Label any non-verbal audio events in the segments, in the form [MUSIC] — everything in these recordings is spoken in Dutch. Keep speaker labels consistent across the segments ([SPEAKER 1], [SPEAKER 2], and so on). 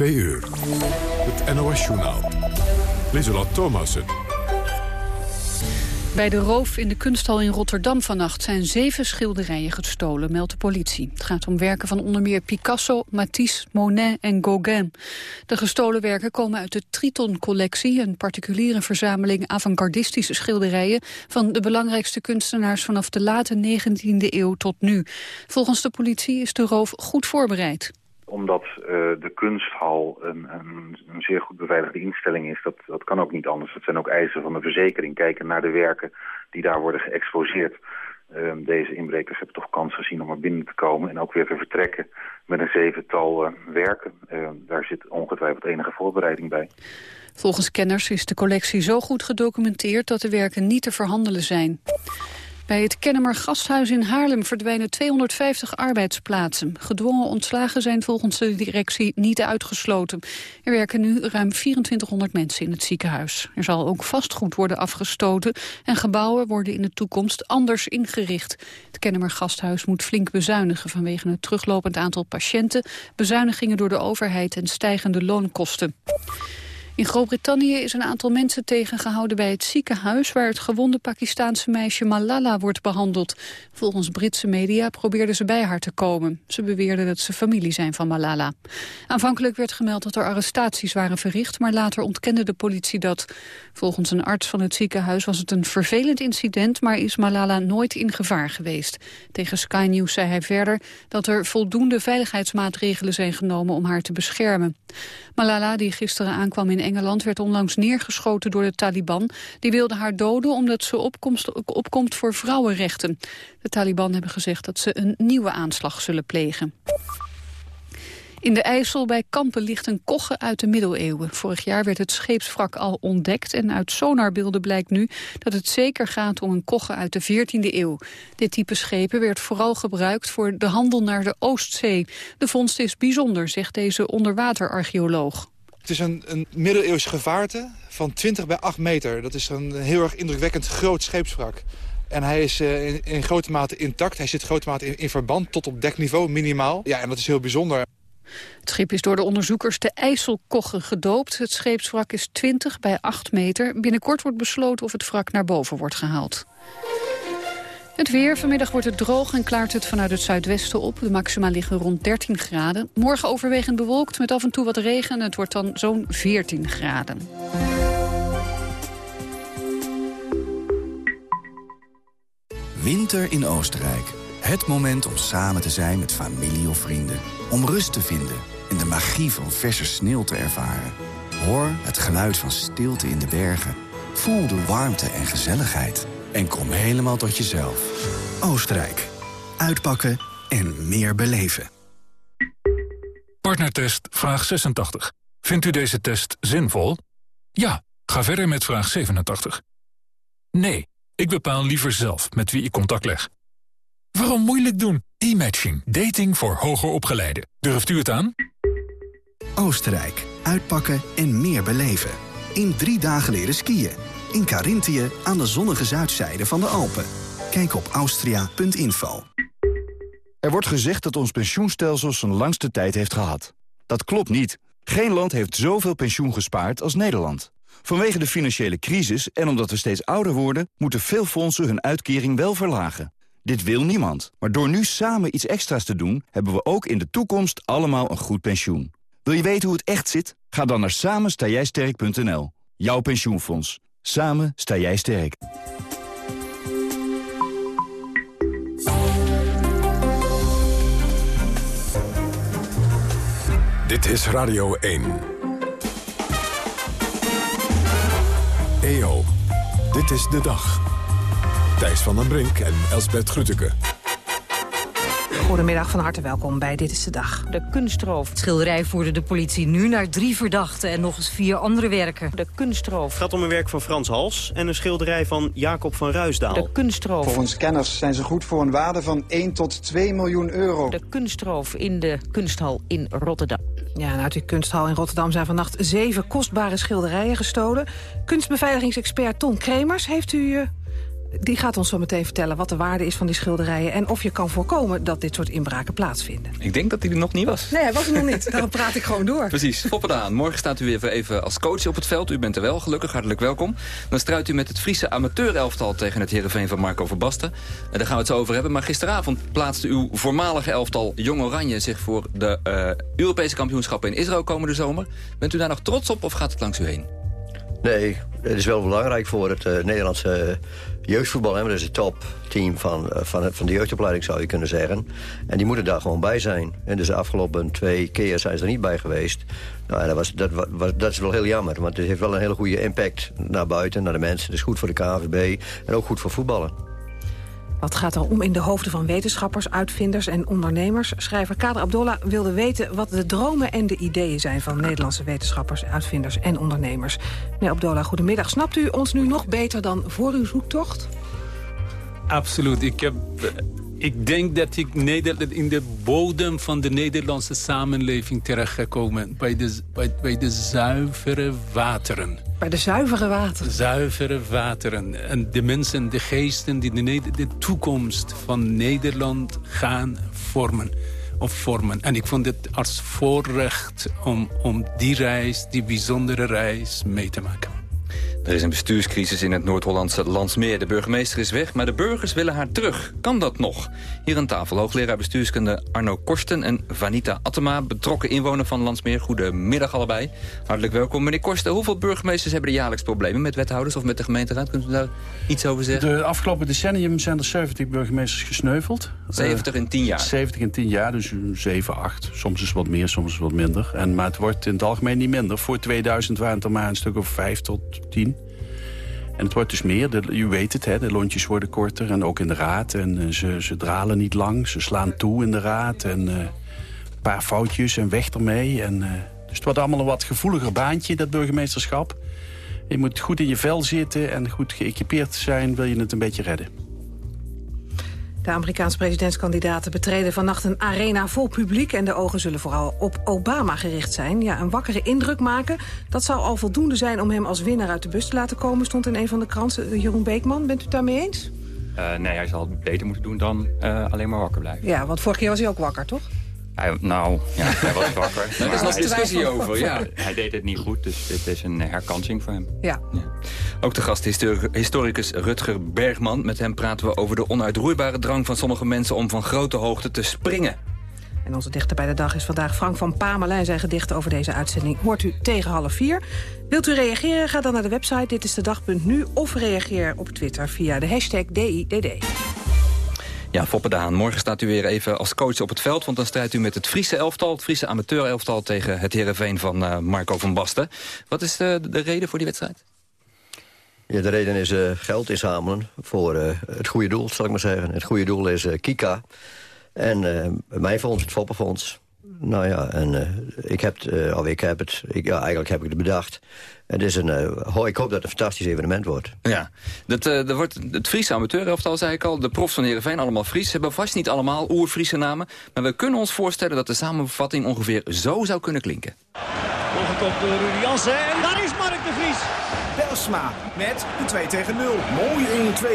[SPEAKER 1] 2 uur. Het NOS-journaal. Lieselot Thomassen.
[SPEAKER 2] Bij de roof in de kunsthal in Rotterdam vannacht zijn zeven schilderijen gestolen, meldt de politie. Het gaat om werken van onder meer Picasso, Matisse, Monet en Gauguin. De gestolen werken komen uit de Triton-collectie, een particuliere verzameling avant-gardistische schilderijen van de belangrijkste kunstenaars vanaf de late 19e eeuw tot nu. Volgens de politie is de roof goed voorbereid
[SPEAKER 3] omdat uh, de kunsthal een, een, een, zeer goed beveiligde instelling is. Dat, dat kan ook niet anders. Dat zijn ook eisen van de verzekering. Kijken naar de werken die daar worden geëxposeerd. Uh, deze inbrekers hebben toch kans gezien om er binnen te komen... en ook weer te vertrekken met een zevental uh, werken. Ehm, daar zit ongetwijfeld enige voorbereiding bij.
[SPEAKER 2] Volgens kenners is de collectie zo goed gedocumenteerd... dat de werken niet te verhandelen zijn. Bij het Kennemer Gasthuis in Haarlem verdwijnen 250 arbeidsplaatsen. Gedwongen ontslagen zijn volgens de directie niet uitgesloten. Er werken nu ruim 2400 mensen in het ziekenhuis. Er zal ook vastgoed worden afgestoten en gebouwen worden in de toekomst anders ingericht. Het Kennemer Gasthuis moet flink bezuinigen vanwege het teruglopend aantal patiënten, bezuinigingen door de overheid en stijgende loonkosten. In Groot-Brittannië is een aantal mensen tegengehouden bij het ziekenhuis... waar het gewonde Pakistaanse meisje Malala wordt behandeld. Volgens Britse media probeerden ze bij haar te komen. Ze beweerden dat ze familie zijn van Malala. Aanvankelijk werd gemeld dat er arrestaties waren verricht... maar later ontkende de politie dat. Volgens een arts van het ziekenhuis was het een vervelend incident... maar is Malala nooit in gevaar geweest. Tegen Sky News zei hij verder dat er voldoende veiligheidsmaatregelen zijn genomen... om haar te beschermen. Malala, die gisteren aankwam in Engeland, werd onlangs neergeschoten door de Taliban. Die wilden haar doden omdat ze opkomst, opkomt voor vrouwenrechten. De Taliban hebben gezegd dat ze een nieuwe aanslag zullen plegen. In de IJssel bij Kampen ligt een kogge uit de middeleeuwen. Vorig jaar werd het scheepswrak al ontdekt en uit sonarbeelden blijkt nu dat het zeker gaat om een kogge uit de 14e eeuw. Dit type schepen werd vooral gebruikt voor de handel naar de Oostzee. De vondst is bijzonder, zegt deze onderwaterarcheoloog.
[SPEAKER 4] Het is een, een middeleeuws gevaarte van 20 bij 8 meter. Dat is een heel erg indrukwekkend groot scheepswrak. En hij is uh, in, in, grote mate intact. Hij zit grote mate in, verband tot op dekniveau, minimaal. Ja, en dat is heel bijzonder.
[SPEAKER 2] Het schip is door de onderzoekers de IJsselkogge gedoopt. Het scheepswrak is 20 bij 8 meter. Binnenkort wordt besloten of het wrak naar boven wordt gehaald. Het weer. Vanmiddag wordt het droog en klaart het vanuit het zuidwesten op. De maxima liggen rond 13 graden. Morgen overwegend bewolkt met af en toe wat regen. Het wordt dan zo'n 14 graden.
[SPEAKER 5] Winter in Oostenrijk. Het moment om samen te zijn met familie of vrienden. Om rust te vinden en de magie van verse sneeuw te ervaren. Hoor het geluid van stilte in de bergen. Voel de warmte en gezelligheid. En kom helemaal tot jezelf. Oostenrijk. Uitpakken en meer beleven.
[SPEAKER 6] Partnertest vraag 86. Vindt u deze test zinvol? Ja, ga verder met vraag 87. Nee, ik bepaal liever zelf met wie ik contact leg. Waarom moeilijk doen? E-matching. Dating voor hoger opgeleiden. Durft u het aan?
[SPEAKER 5] Oostenrijk. Uitpakken en meer beleven. In drie dagen leren skiën. In Carinthië aan de zonnige zuidzijde van de Alpen. Kijk op austria.info.
[SPEAKER 7] Er wordt gezegd dat ons pensioenstelsel zijn langste tijd heeft gehad. Dat klopt niet. Geen land heeft zoveel pensioen gespaard als Nederland. Vanwege de financiële crisis en omdat we steeds ouder worden... moeten veel fondsen hun uitkering wel verlagen. Dit wil niemand. Maar door nu samen iets extra's te doen... hebben we ook in de toekomst allemaal een goed pensioen. Wil je weten hoe het echt zit? Ga dan naar samenstaaijsterk.nl. Jouw pensioenfonds. Samen sta jij sterk.
[SPEAKER 1] Dit is Radio 1. EO, dit is de dag. Thijs van den Brink en Elsbert Grütke.
[SPEAKER 8] Goedemiddag, van harte welkom bij Dit is de Dag. De kunstroof. Het schilderij voerde de politie nu naar drie verdachten... en nog eens vier andere werken. De kunstroof.
[SPEAKER 9] Het gaat om een werk van Frans Hals en een schilderij van Jacob van Ruisdaal.
[SPEAKER 8] De kunstroof.
[SPEAKER 10] Volgens kenners zijn ze goed voor een waarde van 1 tot 2 miljoen euro.
[SPEAKER 8] De kunstroof in de kunsthal in Rotterdam. Ja, en uit die kunsthal in Rotterdam zijn vannacht zeven kostbare schilderijen gestolen. Kunstbeveiligingsexpert Ton Kremers, heeft u uh,
[SPEAKER 11] Die gaat ons zo meteen vertellen wat de waarde is van die schilderijen... en of je kan voorkomen dat dit soort inbraken plaatsvinden.
[SPEAKER 12] Ik denk dat hij er nog niet was.
[SPEAKER 11] Nee, hij was er nog niet. [LAUGHS] Daarom praat ik gewoon door.
[SPEAKER 12] Precies. Foppe Morgen staat u weer even als coach op het veld. U bent er wel, gelukkig. Hartelijk welkom. Dan struit u met het Friese amateurelftal tegen het Heerenveen van Marco Verbasten. En daar gaan we het zo over hebben. Maar gisteravond plaatste uw voormalige elftal Jong Oranje... zich voor de uh, Europese kampioenschappen in Israël komende zomer. Bent u daar nog trots op of gaat het langs u heen?
[SPEAKER 13] Nee, het is wel belangrijk voor het uh, Nederlandse jeugdvoetbal. Hè? Dat is het topteam van, uh, van, van de jeugdopleiding, zou je kunnen zeggen. En die moeten daar gewoon bij zijn. En dus de afgelopen twee keer zijn ze er niet bij geweest. Nou, dat, was, dat, was, dat is wel heel jammer, want het heeft wel een hele goede impact naar buiten, naar de mensen. Het is goed voor de KVB en ook goed voor voetballen.
[SPEAKER 11] Wat gaat er om in de hoofden van wetenschappers, uitvinders en ondernemers? Schrijver Kader Abdollah wilde weten wat de dromen en de ideeën zijn... van Nederlandse wetenschappers, uitvinders en ondernemers. Meneer Abdollah, goedemiddag. Snapt u ons nu nog beter dan voor uw zoektocht?
[SPEAKER 14] Absoluut. Ik heb ik denk dat ik in de bodem van de Nederlandse samenleving terechtgekomen. Bij de, bij, bij de zuivere wateren.
[SPEAKER 11] Bij de zuivere wateren?
[SPEAKER 14] Zuivere wateren. En de mensen, de geesten die de, de toekomst van Nederland gaan vormen. Of vormen. En ik vond het als voorrecht om, om die reis, die bijzondere reis, mee te maken.
[SPEAKER 12] Er is een bestuurscrisis in het Noord-Hollandse Landsmeer. De burgemeester is weg, maar de burgers willen haar terug. Kan dat nog? Hier aan tafel hoogleraar bestuurskunde Arno Korsten en Vanita Attema... betrokken inwoner van Landsmeer. Goedemiddag allebei. Hartelijk welkom. Meneer Korsten, hoeveel burgemeesters hebben er jaarlijks problemen... met wethouders of met de gemeenteraad? Kunt u daar iets over zeggen?
[SPEAKER 15] De afgelopen decennium zijn er 70 burgemeesters gesneuveld.
[SPEAKER 12] 70 in 10 jaar?
[SPEAKER 15] 70 in 10 jaar, dus 7, 8. Soms is het wat meer, soms is het wat minder. En, maar het wordt in het algemeen niet minder. Voor 2000 waren het er maar een stuk of 5 tot 10. En het wordt dus meer, de, u weet het, hè, de lontjes worden korter en ook in de raad. En uh, ze, ze dralen niet lang, ze slaan toe in de raad. En uh, een paar foutjes en weg ermee. En, uh, dus het wordt allemaal een wat gevoeliger baantje, dat burgemeesterschap. Je moet goed in je vel zitten en goed geëquipeerd zijn, wil je het een beetje redden.
[SPEAKER 11] De Amerikaanse presidentskandidaten betreden vannacht een arena vol publiek... en de ogen zullen vooral op Obama gericht zijn. Ja, een wakkere indruk maken, dat zou al voldoende zijn... om hem als winnaar uit de bus te laten komen, stond in een van de kranten. Jeroen Beekman, bent u het daarmee eens?
[SPEAKER 16] Uh, nee, hij zal het beter moeten doen dan uh, alleen maar wakker blijven.
[SPEAKER 11] Ja, want vorig jaar was hij ook wakker, toch?
[SPEAKER 16] Hij, nou, ja, hij was [LAUGHS] wakker.
[SPEAKER 12] Er is nog discussie over, ja.
[SPEAKER 16] Hij deed het niet goed, dus dit is een herkansing voor hem.
[SPEAKER 11] Ja. ja.
[SPEAKER 12] Ook de gast historicus Rutger Bergman. Met hem praten we over de onuitroeibare drang van sommige mensen... om van grote hoogte te springen.
[SPEAKER 11] En onze dichter bij de dag is vandaag Frank van Pamelijn. Zijn gedicht over deze uitzending hoort u tegen half vier. Wilt u reageren? Ga dan naar de website dit is de dag.nu... of reageer op Twitter via de hashtag DIDD.
[SPEAKER 12] Ja, Foppe morgen staat u weer even als coach op het veld... want dan strijdt u met het Friese elftal, het Friese amateur-elftal... tegen het Heerenveen van uh, Marco van Basten. Wat is de, de reden voor die wedstrijd?
[SPEAKER 13] Ja, de reden is uh, geld inzamelen voor het goede doel, zal ik maar zeggen. Het goede doel is Kika. En mijn fonds, het Foppenfonds. Nou ja, en ik heb of ik heb het, ik, ja, eigenlijk heb ik het bedacht. Het is een, uh, ik hoop dat het een fantastisch evenement wordt.
[SPEAKER 12] Ja, dat, uh, er wordt het Friese amateurelftal, zei ik al. De profs van Heerenveen, allemaal Fries. Ze hebben vast niet allemaal oer-Friese namen. Maar we kunnen ons voorstellen dat de samenvatting ongeveer zo zou kunnen klinken.
[SPEAKER 17] Volgend door Rudy Jansen. En daar is Mark de Vries.
[SPEAKER 18] Belsma met de 2 tegen 0. Mooi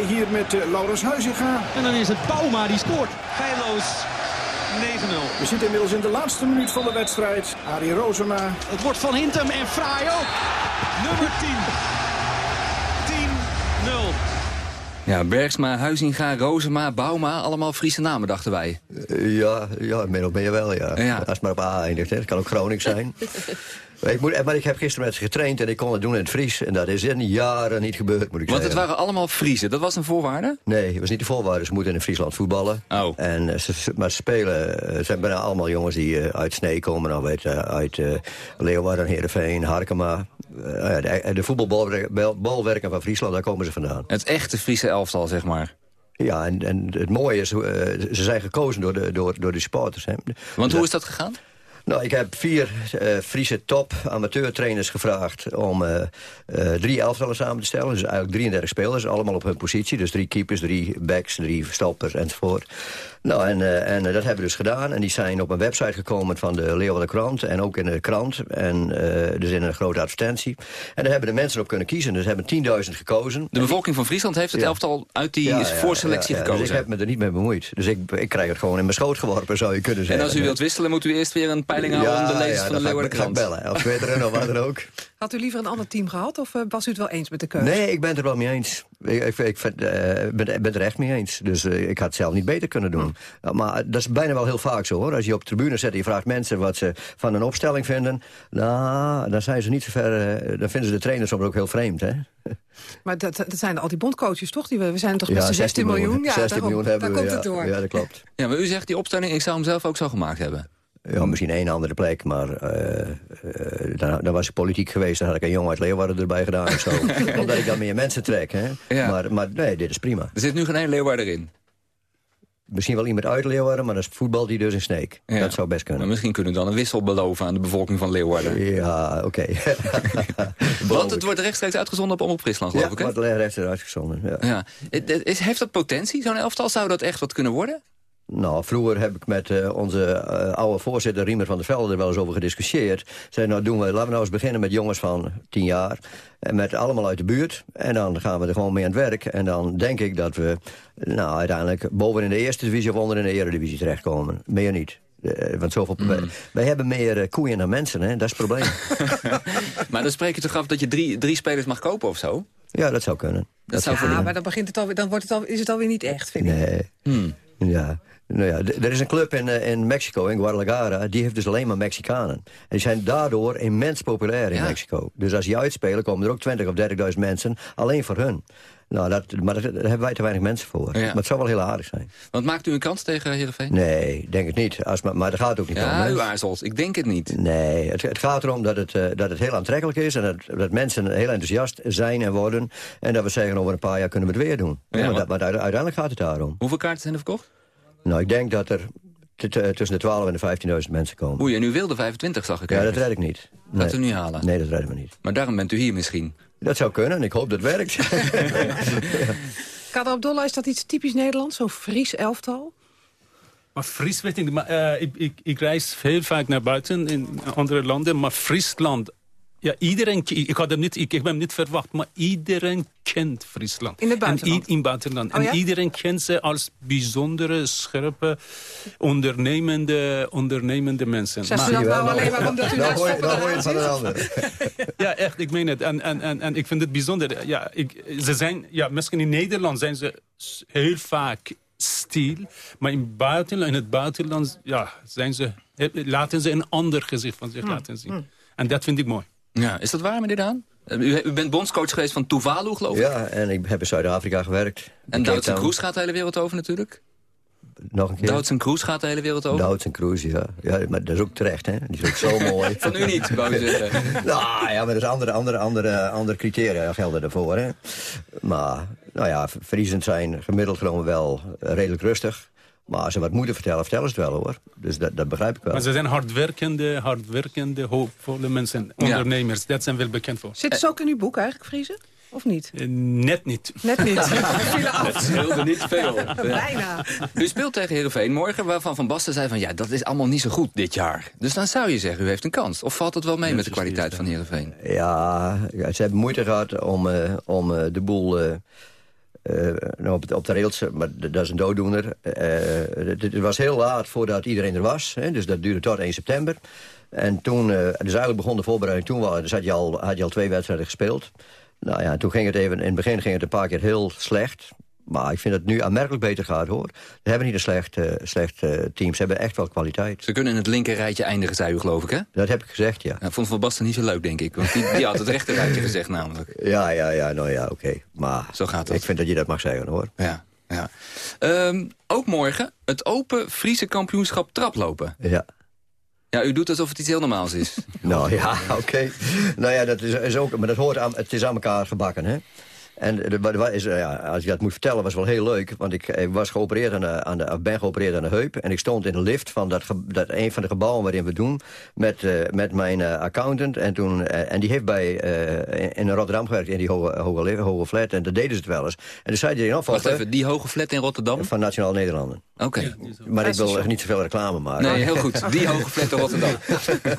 [SPEAKER 18] 1-2 hier met uh, Laurens Huizinga.
[SPEAKER 17] En dan is het Bouma die scoort. Feilloos 9-0.
[SPEAKER 18] We zitten inmiddels in de laatste minuut van de wedstrijd. Arie Rozema.
[SPEAKER 17] Het wordt van Hintem en Fraai ook. Nummer 10. 10-0.
[SPEAKER 12] Ja, Bergsma, Huizinga, Rozema, Bauma, allemaal Friese namen, dachten wij.
[SPEAKER 13] Uh, ja, ja, min of meer wel, ja. ja. Als het maar op A eindigt, hè. Het kan ook Groningen zijn. [LAUGHS] Ik moet, maar ik heb gisteren met ze getraind en ik kon het doen in het Fries. En dat is in jaren niet gebeurd, moet ik
[SPEAKER 12] Want
[SPEAKER 13] zeggen.
[SPEAKER 12] Want het waren allemaal Friesen, dat was een voorwaarde?
[SPEAKER 13] Nee, het was niet de voorwaarde. Ze moeten in Friesland voetballen.
[SPEAKER 12] Oh.
[SPEAKER 13] En ze, maar ze spelen, het zijn bijna allemaal jongens die uh, uit Snee komen. Uit, uh, uit uh, Leeuwarden, Heerenveen, Harkema. de, de voetbalbalwerken van Friesland, daar komen ze vandaan.
[SPEAKER 12] Het echte Friese elftal, zeg maar.
[SPEAKER 13] Ja, en, en het mooie is, ze zijn gekozen door de, door, door de supporters. Hè.
[SPEAKER 12] Want hoe is dat gegaan?
[SPEAKER 13] Nou, ik heb vier uh, Friese top amateurtrainers gevraagd om uh, uh, drie elftallen samen te stellen. Dus eigenlijk 33 spelers, allemaal op hun positie. Dus drie keepers, drie backs, drie stoppers enzovoort. Nou, en, en dat hebben we dus gedaan. En die zijn op een website gekomen van de Leeuwarden Krant. En ook in de krant. En dus in een grote advertentie. En daar hebben de mensen op kunnen kiezen. Dus hebben 10.000 gekozen.
[SPEAKER 12] De bevolking van Friesland heeft het ja. elftal uit die ja, voorselectie gekozen.
[SPEAKER 13] Dus ik heb me er niet mee bemoeid. Dus ik, ik krijg het gewoon in mijn schoot geworpen, zou je kunnen zeggen.
[SPEAKER 12] En als u wilt wisselen, moet u eerst weer een peiling houden om de lezers van de Leeuwarden Krant.
[SPEAKER 13] Ja, bellen. Of twitteren of wat dan ook. [LAUGHS]
[SPEAKER 11] Had u liever een ander team gehad? Of was u het wel eens met de keuze?
[SPEAKER 13] Nee, ik ben het er wel mee eens. Ik, ik, ik vind, uh, ben, ben er echt mee eens. Dus uh, ik had het zelf niet beter kunnen doen. Hm. Maar dat is bijna wel heel vaak zo, hoor. Als je op de tribune zet en je vraagt mensen wat ze van een opstelling vinden... nou, dan zijn ze niet zo ver... Uh, dan vinden ze de trainers soms ook heel vreemd, hè? [LAUGHS]
[SPEAKER 11] Maar dat, dat zijn al die bondcoaches, toch? Die we, we zijn toch met ja, 16 miljoen? miljoen?
[SPEAKER 13] Ja, 16 daarom, miljoen hebben
[SPEAKER 11] daar
[SPEAKER 13] we,
[SPEAKER 11] komt het door.
[SPEAKER 13] Ja, dat klopt.
[SPEAKER 12] Ja, maar u zegt die opstelling, ik zou hem zelf ook zo gemaakt hebben.
[SPEAKER 13] Ja, misschien één andere plek, maar uh, uh, dan, dan, was ik politiek geweest... dan had ik een jongen uit Leeuwarden erbij gedaan of zo. [LAUGHS] Omdat ik dan meer mensen trek, hè. Ja. Maar, maar nee, dit is prima.
[SPEAKER 12] Er zit nu geen één Leeuwarder in?
[SPEAKER 13] Misschien wel iemand uit Leeuwarden, maar dat is voetbal die dus in Sneek. Ja. Dat zou best kunnen.
[SPEAKER 12] Maar misschien kunnen we dan een wissel beloven aan de bevolking van Leeuwarden.
[SPEAKER 13] Ja, oké. Okay. [LAUGHS] [LAUGHS]
[SPEAKER 12] Want het wordt rechtstreeks uitgezonden op Omroep Friesland, geloof
[SPEAKER 13] ja,
[SPEAKER 12] ik, hè?
[SPEAKER 13] het wordt rechtstreeks uitgezonden, ja.
[SPEAKER 12] ja. Heeft dat potentie, zo'n elftal? Zou dat echt wat kunnen worden?
[SPEAKER 13] Nou, vroeger heb ik met uh, onze uh, oude voorzitter Riemer van der Velde er wel eens over gediscussieerd. Zei, nou doen we, laten we nou eens beginnen met jongens van tien jaar. En met allemaal uit de buurt. En dan gaan we er gewoon mee aan het werk. En dan denk ik dat we nou, uiteindelijk boven in de eerste divisie of onder in de eredivisie terechtkomen. Meer niet. Uh, want zoveel, mm. wij, wij, hebben meer uh, koeien dan mensen, hè? dat is het probleem. [LAUGHS]
[SPEAKER 12] maar dan spreek je toch af dat je drie, drie spelers mag kopen of zo?
[SPEAKER 13] Ja, dat zou kunnen.
[SPEAKER 11] Dat, dat zou ja, maar dan, begint het alweer, dan wordt het al, is het alweer niet echt, vind
[SPEAKER 13] nee.
[SPEAKER 11] ik.
[SPEAKER 13] Hmm. Ja. Nou ja, er is een club in, in Mexico, in Guadalajara... die heeft dus alleen maar Mexicanen. En die zijn daardoor immens populair in ja. Mexico. Dus als die uitspelen, komen er ook 20 of 30.000 mensen... alleen voor hun. Nou, dat, maar dat, daar hebben wij te weinig mensen voor. Ja. Maar het zou wel heel aardig zijn.
[SPEAKER 12] Want maakt u een kans tegen Heerenveen?
[SPEAKER 13] Nee, denk het niet. Als, maar, maar dat gaat ook niet
[SPEAKER 12] ja,
[SPEAKER 13] om.
[SPEAKER 12] u aarzelt. Ik denk het niet.
[SPEAKER 13] Nee, het, het gaat erom dat het, uh, dat het heel aantrekkelijk is... en dat, dat mensen heel enthousiast zijn en worden... en dat we zeggen over een paar jaar kunnen we het weer doen. Ja, maar, maar, dat, maar uiteindelijk gaat het daarom.
[SPEAKER 12] Hoeveel kaarten zijn er verkocht?
[SPEAKER 13] Nou, ik denk dat er tussen de 12 en de 15.000 mensen komen.
[SPEAKER 12] Oei, en u wilde 25, zag ik
[SPEAKER 13] Ja, dat red ik niet.
[SPEAKER 12] Nee. Gaat u niet halen?
[SPEAKER 13] Nee, dat redden we niet.
[SPEAKER 12] Maar daarom bent u hier misschien?
[SPEAKER 13] Dat zou kunnen en ik hoop dat het werkt. [LAUGHS]
[SPEAKER 11] Kader Abdollah, is dat iets typisch Nederlands? Zo'n Fries elftal?
[SPEAKER 14] Maar Fries weet ik niet. Maar, uh, ik, ik, ik, reis heel vaak naar buiten in andere landen. Maar Friesland... Ja, iedereen... Ik, had hem niet, ik, ik heb hem niet verwacht, maar iedereen kent Friesland.
[SPEAKER 11] In het buitenland?
[SPEAKER 14] En, in buitenland.
[SPEAKER 11] Oh, ja?
[SPEAKER 14] En iedereen kent ze als bijzondere, scherpe, ondernemende, ondernemende mensen.
[SPEAKER 11] Zegt u dat nou alleen maar omdat u
[SPEAKER 13] nou hoor, hoor je het van een ander. [LAUGHS]
[SPEAKER 14] ja, echt, ik meen het. En, en, en, en ik vind het bijzonder. Ja, ik, ze zijn, ja, misschien in Nederland zijn ze heel vaak stil. Maar in, buitenland, in het buitenland ja, zijn ze, laten ze een ander gezicht van zich
[SPEAKER 11] Hm,
[SPEAKER 14] laten zien. En dat vind ik mooi.
[SPEAKER 12] Ja, is dat waar, meneer Daan? U, u bent bondscoach geweest van Tuvalu, geloof ik?
[SPEAKER 13] Ja, en ik heb in Zuid-Afrika gewerkt.
[SPEAKER 12] En Doutzen Kroes gaat de hele wereld over natuurlijk?
[SPEAKER 13] Nog een keer?
[SPEAKER 12] Doutzen Kroes gaat de hele wereld over?
[SPEAKER 13] Doutzen Kroes, ja. ja. Maar dat is ook terecht, hè. Die is ook zo [LAUGHS] mooi.
[SPEAKER 12] Van u niet, wou zeggen. [LAUGHS]
[SPEAKER 13] nou ja, maar er is andere, andere, andere, andere criteria gelden daarvoor, hè. Maar, nou ja, Friesend zijn gemiddeld genomen wel redelijk rustig. Maar als ze wat moeten vertellen, vertellen ze het wel, hoor. Dus dat, dat begrijp ik wel.
[SPEAKER 14] Maar ze zijn hardwerkende, hardwerkende, hoopvolle mensen. Ondernemers, ja. dat zijn wel bekend voor.
[SPEAKER 11] Zit het ook in uw boek eigenlijk, Friese? Of niet?
[SPEAKER 14] Uh, net niet.
[SPEAKER 11] Net niet. [LAUGHS]
[SPEAKER 12] Het scheelde niet veel. [LAUGHS]
[SPEAKER 11] Bijna.
[SPEAKER 12] U speelt tegen Heerenveen morgen, waarvan Van Basten zei van... ja, dat is allemaal niet zo goed dit jaar. Dus dan zou je zeggen, u heeft een kans. Of valt het wel mee met de kwaliteit van Heerenveen?
[SPEAKER 13] Ja, ja, ze hebben moeite gehad om, uh, om uh, de boel... Uh, nou, op, de rails, maar dat is een dooddoener. Uh, het, was heel laat voordat iedereen er was. Hè, dus dat duurde tot 1 september. En toen, dus eigenlijk begon de voorbereiding toen. Dus had je al, had je al twee wedstrijden gespeeld. Nou ja, toen ging het even, in het begin ging het een paar keer heel slecht. Maar ik vind dat het nu aanmerkelijk beter gaat, hoor. Ze hebben niet een slecht, uh, slecht uh, team. Ze hebben echt wel kwaliteit.
[SPEAKER 12] Ze kunnen in het linker rijtje eindigen, zei u, geloof ik, hè?
[SPEAKER 13] Dat heb ik gezegd, ja.
[SPEAKER 12] ja vond Van Basten niet zo leuk, denk ik. Want die, die had het rechter rijtje gezegd, namelijk.
[SPEAKER 13] Ja, ja, ja, nou ja, oké. Okay. Maar
[SPEAKER 12] zo gaat het.
[SPEAKER 13] ik vind dat je dat mag zeggen, hoor.
[SPEAKER 12] Ja, ja. Um, ook morgen het Open Friese kampioenschap traplopen.
[SPEAKER 13] Ja.
[SPEAKER 12] Ja, u doet alsof het iets heel normaals is. [LAUGHS]
[SPEAKER 13] nou ja, oké. Okay. Nou ja, dat is, is, ook, maar dat hoort aan, het is aan elkaar gebakken, hè. En is, ja, als je dat moet vertellen, was wel heel leuk. Want ik, eh, was geopereerd aan de, aan de, ben geopereerd aan de heup. En ik stond in de lift van dat, dat een van de gebouwen waarin we doen. Met, eh, met mijn eh, accountant. En, toen, eh, en die heeft bij, eh, in, in Rotterdam gewerkt, in die hoge, hoge, flat. En dat deden ze het wel eens. En toen zei hij nog
[SPEAKER 12] Wacht even, die hoge flat in Rotterdam?
[SPEAKER 13] Van Nationaal Nederlanden.
[SPEAKER 12] Oké.
[SPEAKER 13] Maar ik wil echt niet zoveel reclame maken.
[SPEAKER 12] Nee, heel goed. Die [LAUGHS] hoge flat in Rotterdam.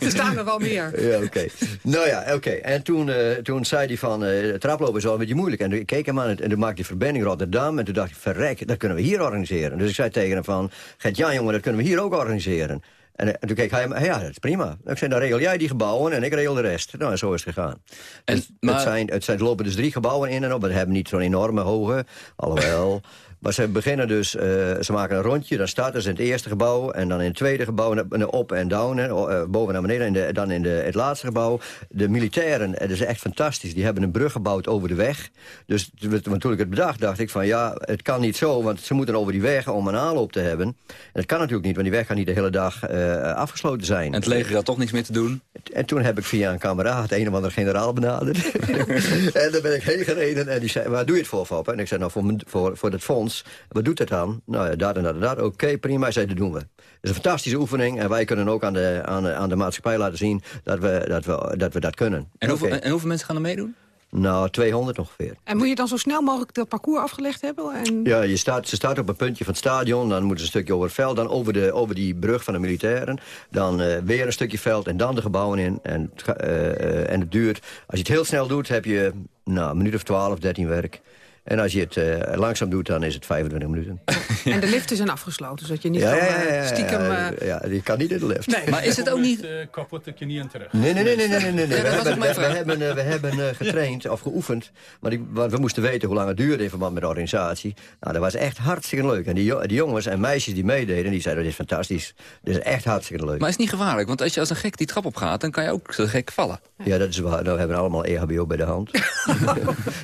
[SPEAKER 11] Er staan er wel meer.
[SPEAKER 13] Ja, oké. nou ja, oké. En toen, eh, toen zei hij van, eh traplopen is wel een beetje moeilijk. En ik keek hem aan en toen maakte hij verbinding Rotterdam. En toen dacht ik, verrek, dat kunnen we hier organiseren. Dus ik zei tegen hem van, Gert-Jan jongen, dat kunnen we hier ook organiseren. En, eh, en toen keek hij, ja, dat is prima. Ik zei, dan regel jij die gebouwen en ik regel de rest. Nou, en zo is het gegaan. Dus
[SPEAKER 12] maar-
[SPEAKER 13] het, zijn, het zijn, lopen dus drie gebouwen in en op. We hebben niet zo'n enorme hoge, alhoewel... [LAUGHS] Maar ze beginnen dus, eh, ze maken een rondje, dan starten ze in het eerste gebouw... en dan in het tweede gebouw, op en down, hè, eh, boven naar beneden... en de, dan in de, het laatste gebouw. De militairen, het is echt fantastisch, die hebben een brug gebouwd over de weg. Dus toen ik het bedacht, dacht ik van ja, het kan niet zo... want ze moeten over die weg om een aanloop te hebben. En dat kan natuurlijk niet, want die weg kan niet de hele dag eh, afgesloten zijn.
[SPEAKER 12] En het leger had toch niks meer te doen?
[SPEAKER 13] En toen heb ik via een kameraad een of andere generaal benaderd. [LAUGHS] en daar ben ik heen gereden en die zei, waar doe je het voor, Fop? En ik zei, nou, voor, voor, voor het fonds. Wat doet het dan? Nou ja, dat en dat en dat. Oké, prima. Hij zei, dat doen we. Het is een fantastische oefening. En wij kunnen ook aan de, aan de, aan de maatschappij laten zien dat we dat, we, dat, we dat kunnen.
[SPEAKER 12] En hoeveel, en hoeveel mensen gaan er meedoen?
[SPEAKER 13] Nou, 200 ongeveer.
[SPEAKER 11] En moet je dan zo snel mogelijk dat parcours afgelegd hebben? En...
[SPEAKER 13] Ja, je staat, ze staat op een puntje van het stadion. Dan moeten ze een stukje over het veld. Dan over, de, over die brug van de militairen. Dan eh, weer een stukje veld en dan de gebouwen in. En, eh, eh, en het duurt... Als je het heel snel doet, heb je nou, een minuut of 12, 13 werk. En als je het eh, langzaam doet, dan is het 25 minuten.
[SPEAKER 11] En de liften zijn afgesloten, zodat je niet
[SPEAKER 13] Ja,
[SPEAKER 11] kan, eh,
[SPEAKER 13] ja,
[SPEAKER 11] stiekem...
[SPEAKER 13] ja,
[SPEAKER 11] eh,
[SPEAKER 13] ja, die kan niet in de lift.
[SPEAKER 11] Nee.
[SPEAKER 12] Maar is het ook niet...
[SPEAKER 14] Eh, kapot dat je niet aan terug.
[SPEAKER 13] Nee, nee, nee, nee, nee, nee, nee.
[SPEAKER 12] Ja,
[SPEAKER 13] We hebben,
[SPEAKER 12] ook mijn
[SPEAKER 13] we, hebben, eh, we hebben eh, getraind of geoefend. Maar die, want we moesten weten hoe lang het duurde in verband met de organisatie. Nou, dat was echt hartstikke leuk. En die, jo- die jongens en meisjes die meededen, die zeiden, dit is fantastisch. Dit is echt hartstikke leuk.
[SPEAKER 12] Maar is het niet gevaarlijk? Want als je als een gek die trap op gaat, dan kan je ook zo gek vallen.
[SPEAKER 13] Ja, dat is waar. Nou, we hebben allemaal EHBO bij de hand.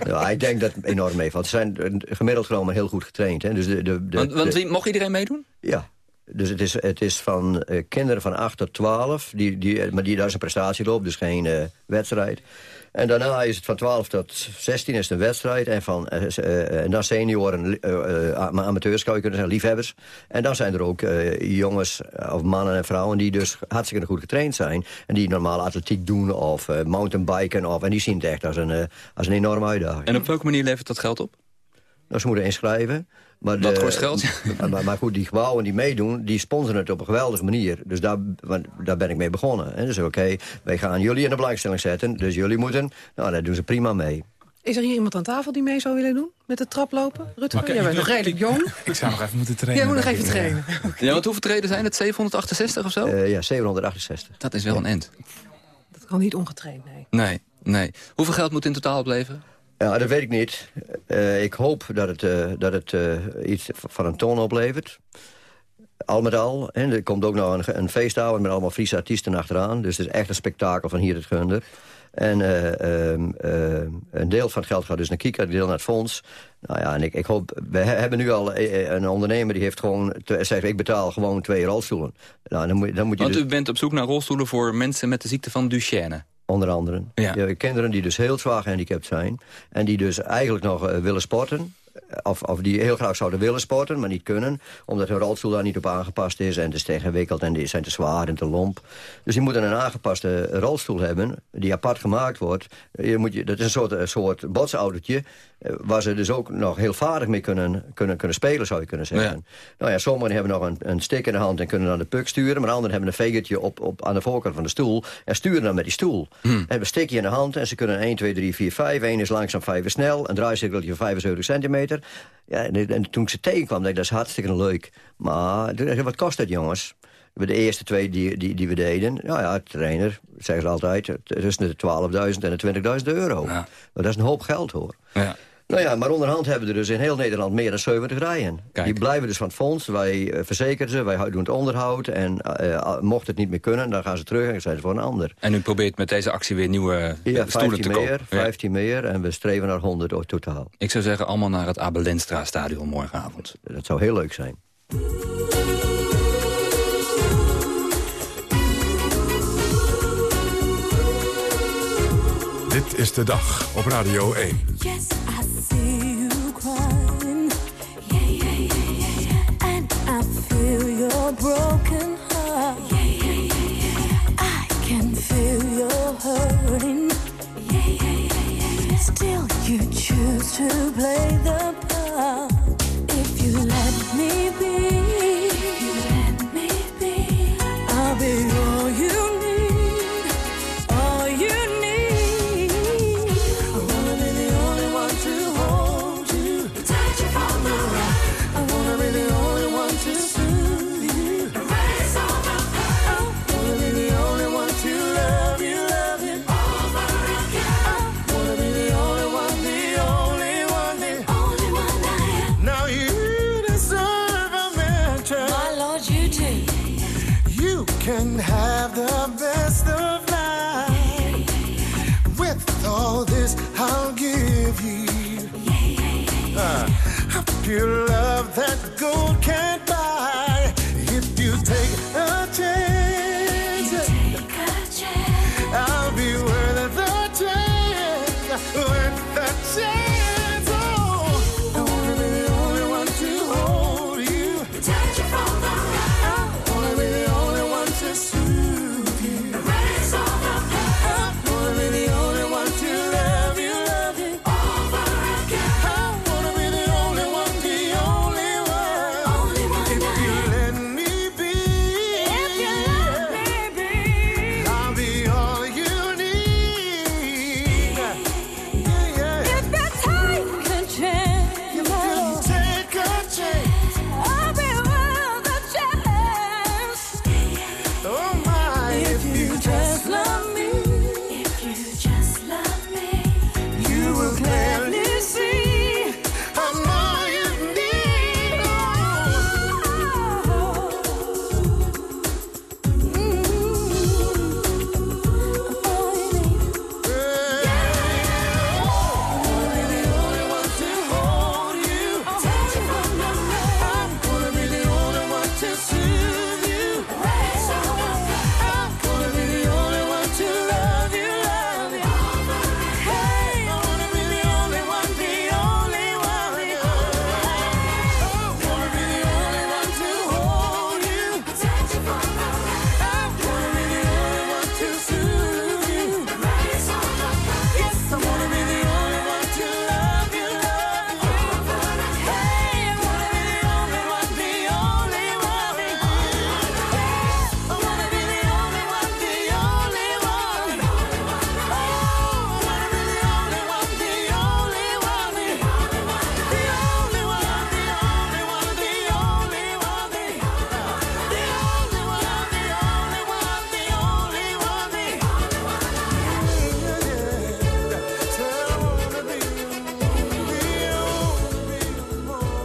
[SPEAKER 13] ja, [LAUGHS] ik denk dat het enorm meevalt. Ze zijn eh, gemiddeld genomen heel goed getraind. Hè. Dus de, de, de,
[SPEAKER 12] Want, want
[SPEAKER 13] de-
[SPEAKER 12] mocht iedereen meedoen?
[SPEAKER 13] ja. Dus het is, het is van eh, kinderen van 8 tot 12. Die, die, maar die, daar is een prestatieloop, dus geen eh, wedstrijd. En daarna is het van 12 tot 16 is het een wedstrijd. En, van, eh, s- eh, en dan senioren, eh, eh, ama- amateurs zou je kunnen zeggen, liefhebbers. En dan zijn er ook eh, jongens, eh, of mannen en vrouwen... die dus hartstikke goed getraind zijn. En die normaal atletiek doen of eh, mountainbiken. Of, en die zien het echt als een, eh, als een enorme uitdaging.
[SPEAKER 12] En op welke manier levert dat geld op?
[SPEAKER 13] Nou, ze moeten inschrijven. Maar
[SPEAKER 12] Wat kost geld? [LAUGHS]
[SPEAKER 13] Maar, maar goed, die gebouwen die meedoen, die sponsoren het op een geweldige manier. Dus daar, want daar ben ik mee begonnen. Hè. Dus oké, wij gaan jullie in de belangstelling zetten. Dus jullie moeten, nou, daar doen ze prima mee.
[SPEAKER 11] Is er hier iemand aan tafel die mee zou willen doen? Met de traplopen? Rutger,
[SPEAKER 4] kijk,
[SPEAKER 11] jij bent nog redelijk jong. [LAUGHS]
[SPEAKER 4] Ik zou nog even moeten trainen.
[SPEAKER 11] Jij moet nog even trainen.
[SPEAKER 12] Ja, want hoeveel treden zijn het? 768 of zo?
[SPEAKER 13] Eh, ja, 768.
[SPEAKER 12] dat is wel een end.
[SPEAKER 11] Dat kan niet ongetraind, nee.
[SPEAKER 12] Nee, nee. Hoeveel geld moet in totaal opleveren?
[SPEAKER 13] Ja, dat weet ik niet. Eh, ik hoop dat het, eh, dat het eh, iets van een ton oplevert. Al met al. En er komt ook nog een, een feestavond met allemaal Friese artiesten achteraan. Dus het is echt een spektakel van hier het gunder. En eh, ehm, ehm, een deel van het geld gaat dus naar Kika, een deel naar het fonds. Nou ja, en ik, ik hoop... We he- hebben nu al een ondernemer die heeft gewoon... zegt, ik betaal gewoon twee rolstoelen. Nou, dan moet, dan moet je
[SPEAKER 12] Want
[SPEAKER 13] dus-
[SPEAKER 12] u bent op zoek naar rolstoelen voor mensen met de ziekte van Duchenne.
[SPEAKER 13] Onder andere.
[SPEAKER 12] Ja.
[SPEAKER 13] Kinderen die dus heel zwaar gehandicapt zijn. En die dus eigenlijk nog eh, willen sporten. Of, of die heel graag zouden willen sporten, maar niet kunnen. Omdat hun rolstoel daar niet op aangepast is. En het is te ingewikkeld en die zijn te zwaar en te lomp. Dus die moeten een aangepaste rolstoel hebben. Die apart gemaakt wordt. Je moet je, dat is een soort, een soort botsautootje. Eh, Waar ze dus ook nog heel vaardig mee kunnen, kunnen, kunnen spelen, zou je kunnen zeggen. Nou ja, sommigen hebben nog een, een stick in de hand en kunnen dan de puck sturen. Maar anderen hebben een vegertje op, op, aan de voorkant van de stoel. En sturen dan met die stoel. Hebben een stickje in de hand en ze kunnen 1, 2, 3, 4, 5. 1 is langzaam, 5 is snel. Een draaicirkeltje van 75 centimeter. Ja, en, en toen ik ze tegenkwam, dacht ik, dat is hartstikke leuk. Maar wat kost dat, jongens? De eerste twee die, die, die we deden, nou ja, trainer, zeggen ze altijd... tussen de 12.000 en de 20.000 euro. Dat is een hoop geld, hoor.
[SPEAKER 12] Ja.
[SPEAKER 13] Nou ja, maar onderhand hebben we er dus in heel Nederland meer dan 70 rijen. Die blijven dus van het fonds. Wij eh, verzekeren ze, wij doen het onderhoud. En eh, mocht het niet meer kunnen, dan gaan ze terug en dan zijn ze voor een ander.
[SPEAKER 12] En u probeert met deze actie weer nieuwe
[SPEAKER 13] Ja,
[SPEAKER 12] stoelen
[SPEAKER 13] 15
[SPEAKER 12] te
[SPEAKER 13] meer,
[SPEAKER 12] kopen. Ja.
[SPEAKER 13] 15 meer en we streven naar 100 ook totaal.
[SPEAKER 12] Ik zou zeggen, allemaal naar het Abelenstra stadion morgenavond.
[SPEAKER 13] Dat zou heel leuk zijn.
[SPEAKER 1] Dit is de dag op Radio 1.
[SPEAKER 19] Yes, hurting. Still, you choose to play the part. If you let me be,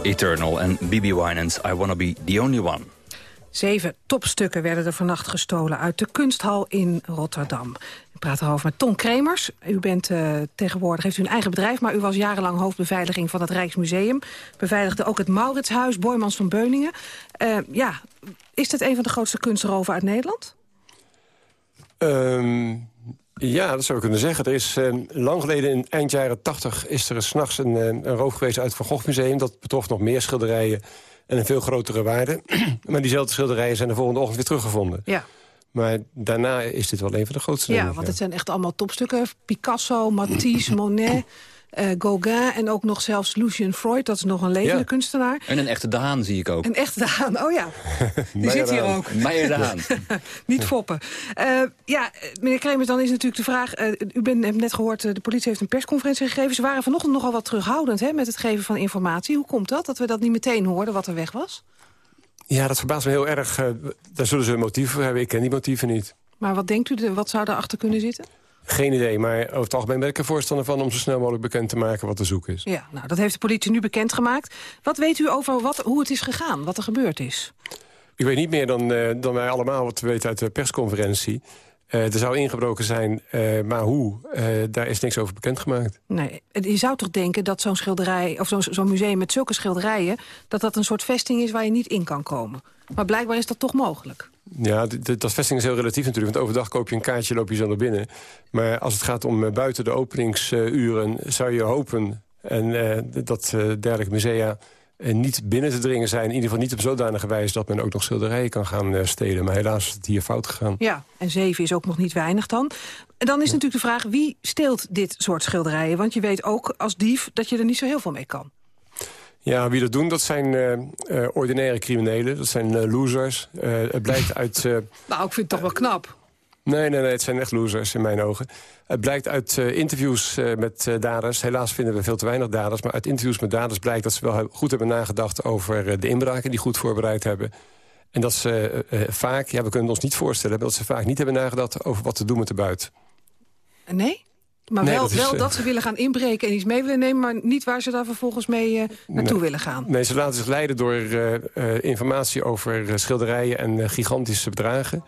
[SPEAKER 12] Eternal en B.B. Winans, I Wanna Be The Only One.
[SPEAKER 11] Zeven topstukken werden er vannacht gestolen uit de kunsthal in Rotterdam. Ik praat erover met Ton Kremers. U bent eh, tegenwoordig, heeft u een eigen bedrijf... maar u was jarenlang hoofdbeveiliging van het Rijksmuseum. Beveiligde ook het Mauritshuis, Boymans van Beuningen. Eh, ja, is dit een van de grootste kunstroven uit Nederland?
[SPEAKER 20] Ehm, ja, dat zou ik kunnen zeggen. Er is eh, lang geleden, in eind jaren 80, is er s'nachts een, eh, een roof geweest uit het Van Gogh Museum. Dat betrof nog meer schilderijen en een veel grotere waarde. [CLEARS THROAT] maar diezelfde schilderijen zijn de volgende ochtend weer teruggevonden.
[SPEAKER 11] Ja.
[SPEAKER 20] Maar daarna is dit wel een van de grootste.
[SPEAKER 11] Ja, want het zijn echt allemaal topstukken. Picasso, Matisse, Monet, eh, Gauguin en ook nog zelfs Lucien Freud. Dat is nog een levende
[SPEAKER 12] Ja.
[SPEAKER 11] kunstenaar.
[SPEAKER 12] En een echte Daan zie ik ook.
[SPEAKER 11] Een echte Haan, oh ja. [LAUGHS] Die zit hier
[SPEAKER 12] Daan.
[SPEAKER 11] ook.
[SPEAKER 12] Meijer Daan. [LAUGHS]
[SPEAKER 11] Niet foppen. Eh, ja, meneer Kremers, dan is natuurlijk de vraag... eh, u bent, hebt net gehoord, eh, de politie heeft een persconferentie gegeven. Ze waren vanochtend nogal wat terughoudend hè, met het geven van informatie. Hoe komt dat, dat we dat niet meteen hoorden wat er weg was?
[SPEAKER 20] Ja, dat verbaast me heel erg. Daar zullen ze een motief voor hebben. Ik ken die motieven niet.
[SPEAKER 11] Maar wat denkt u, de- wat zou daarachter kunnen zitten?
[SPEAKER 20] Geen idee, maar over het algemeen ben ik er voorstander van... om zo snel mogelijk bekend te maken wat te zoeken is.
[SPEAKER 11] Ja, nou, dat heeft de politie nu bekendgemaakt. Wat weet u over wat, hoe het is gegaan, wat er gebeurd is?
[SPEAKER 20] Ik weet niet meer dan, eh, dan wij allemaal wat we weten uit de persconferentie. Eh, er zou ingebroken zijn, eh, maar hoe, daar is niks over bekendgemaakt.
[SPEAKER 11] Nee, je zou toch denken dat zo'n schilderij, of zo'n zo'n museum met zulke schilderijen, dat dat een soort vesting is waar je niet in kan komen. Maar blijkbaar is dat toch mogelijk.
[SPEAKER 20] Ja, dat vesting is heel relatief natuurlijk. Want overdag koop je een kaartje, loop je zo naar binnen. Maar als het gaat om eh, buiten de openingsuren... zou je hopen en, eh, dat eh, dergelijke musea niet binnen te dringen zijn. In ieder geval niet op zodanige wijze dat men ook nog schilderijen kan gaan stelen. Maar helaas is het hier fout gegaan.
[SPEAKER 11] Ja, en zeven is ook nog niet weinig dan. En dan is natuurlijk de vraag, wie steelt dit soort schilderijen? Want je weet ook als dief dat je er niet zo heel veel mee kan.
[SPEAKER 20] Ja, wie dat doen, dat zijn eh, ordinaire criminelen. Dat zijn eh, losers. Het blijkt uit... [LAUGHS]
[SPEAKER 11] Nou, ik vind het toch wel knap.
[SPEAKER 20] Nee, nee, nee, het zijn echt losers in mijn ogen. Het blijkt uit interviews met daders. Helaas vinden we veel te weinig daders. Maar uit interviews met daders blijkt dat ze wel goed hebben nagedacht... over de inbraken die goed voorbereid hebben. En dat ze vaak, ja, we kunnen ons niet voorstellen... dat ze vaak niet hebben nagedacht over wat te doen met de buit.
[SPEAKER 11] Nee? Maar
[SPEAKER 20] Nee,
[SPEAKER 11] wel,
[SPEAKER 20] dat is,
[SPEAKER 11] wel
[SPEAKER 20] eh,
[SPEAKER 11] dat ze willen gaan inbreken en iets mee willen nemen... maar niet waar ze daar vervolgens mee eh, naartoe
[SPEAKER 20] Nee.
[SPEAKER 11] willen gaan.
[SPEAKER 20] Nee, ze laten zich leiden door eh, informatie over schilderijen en gigantische bedragen.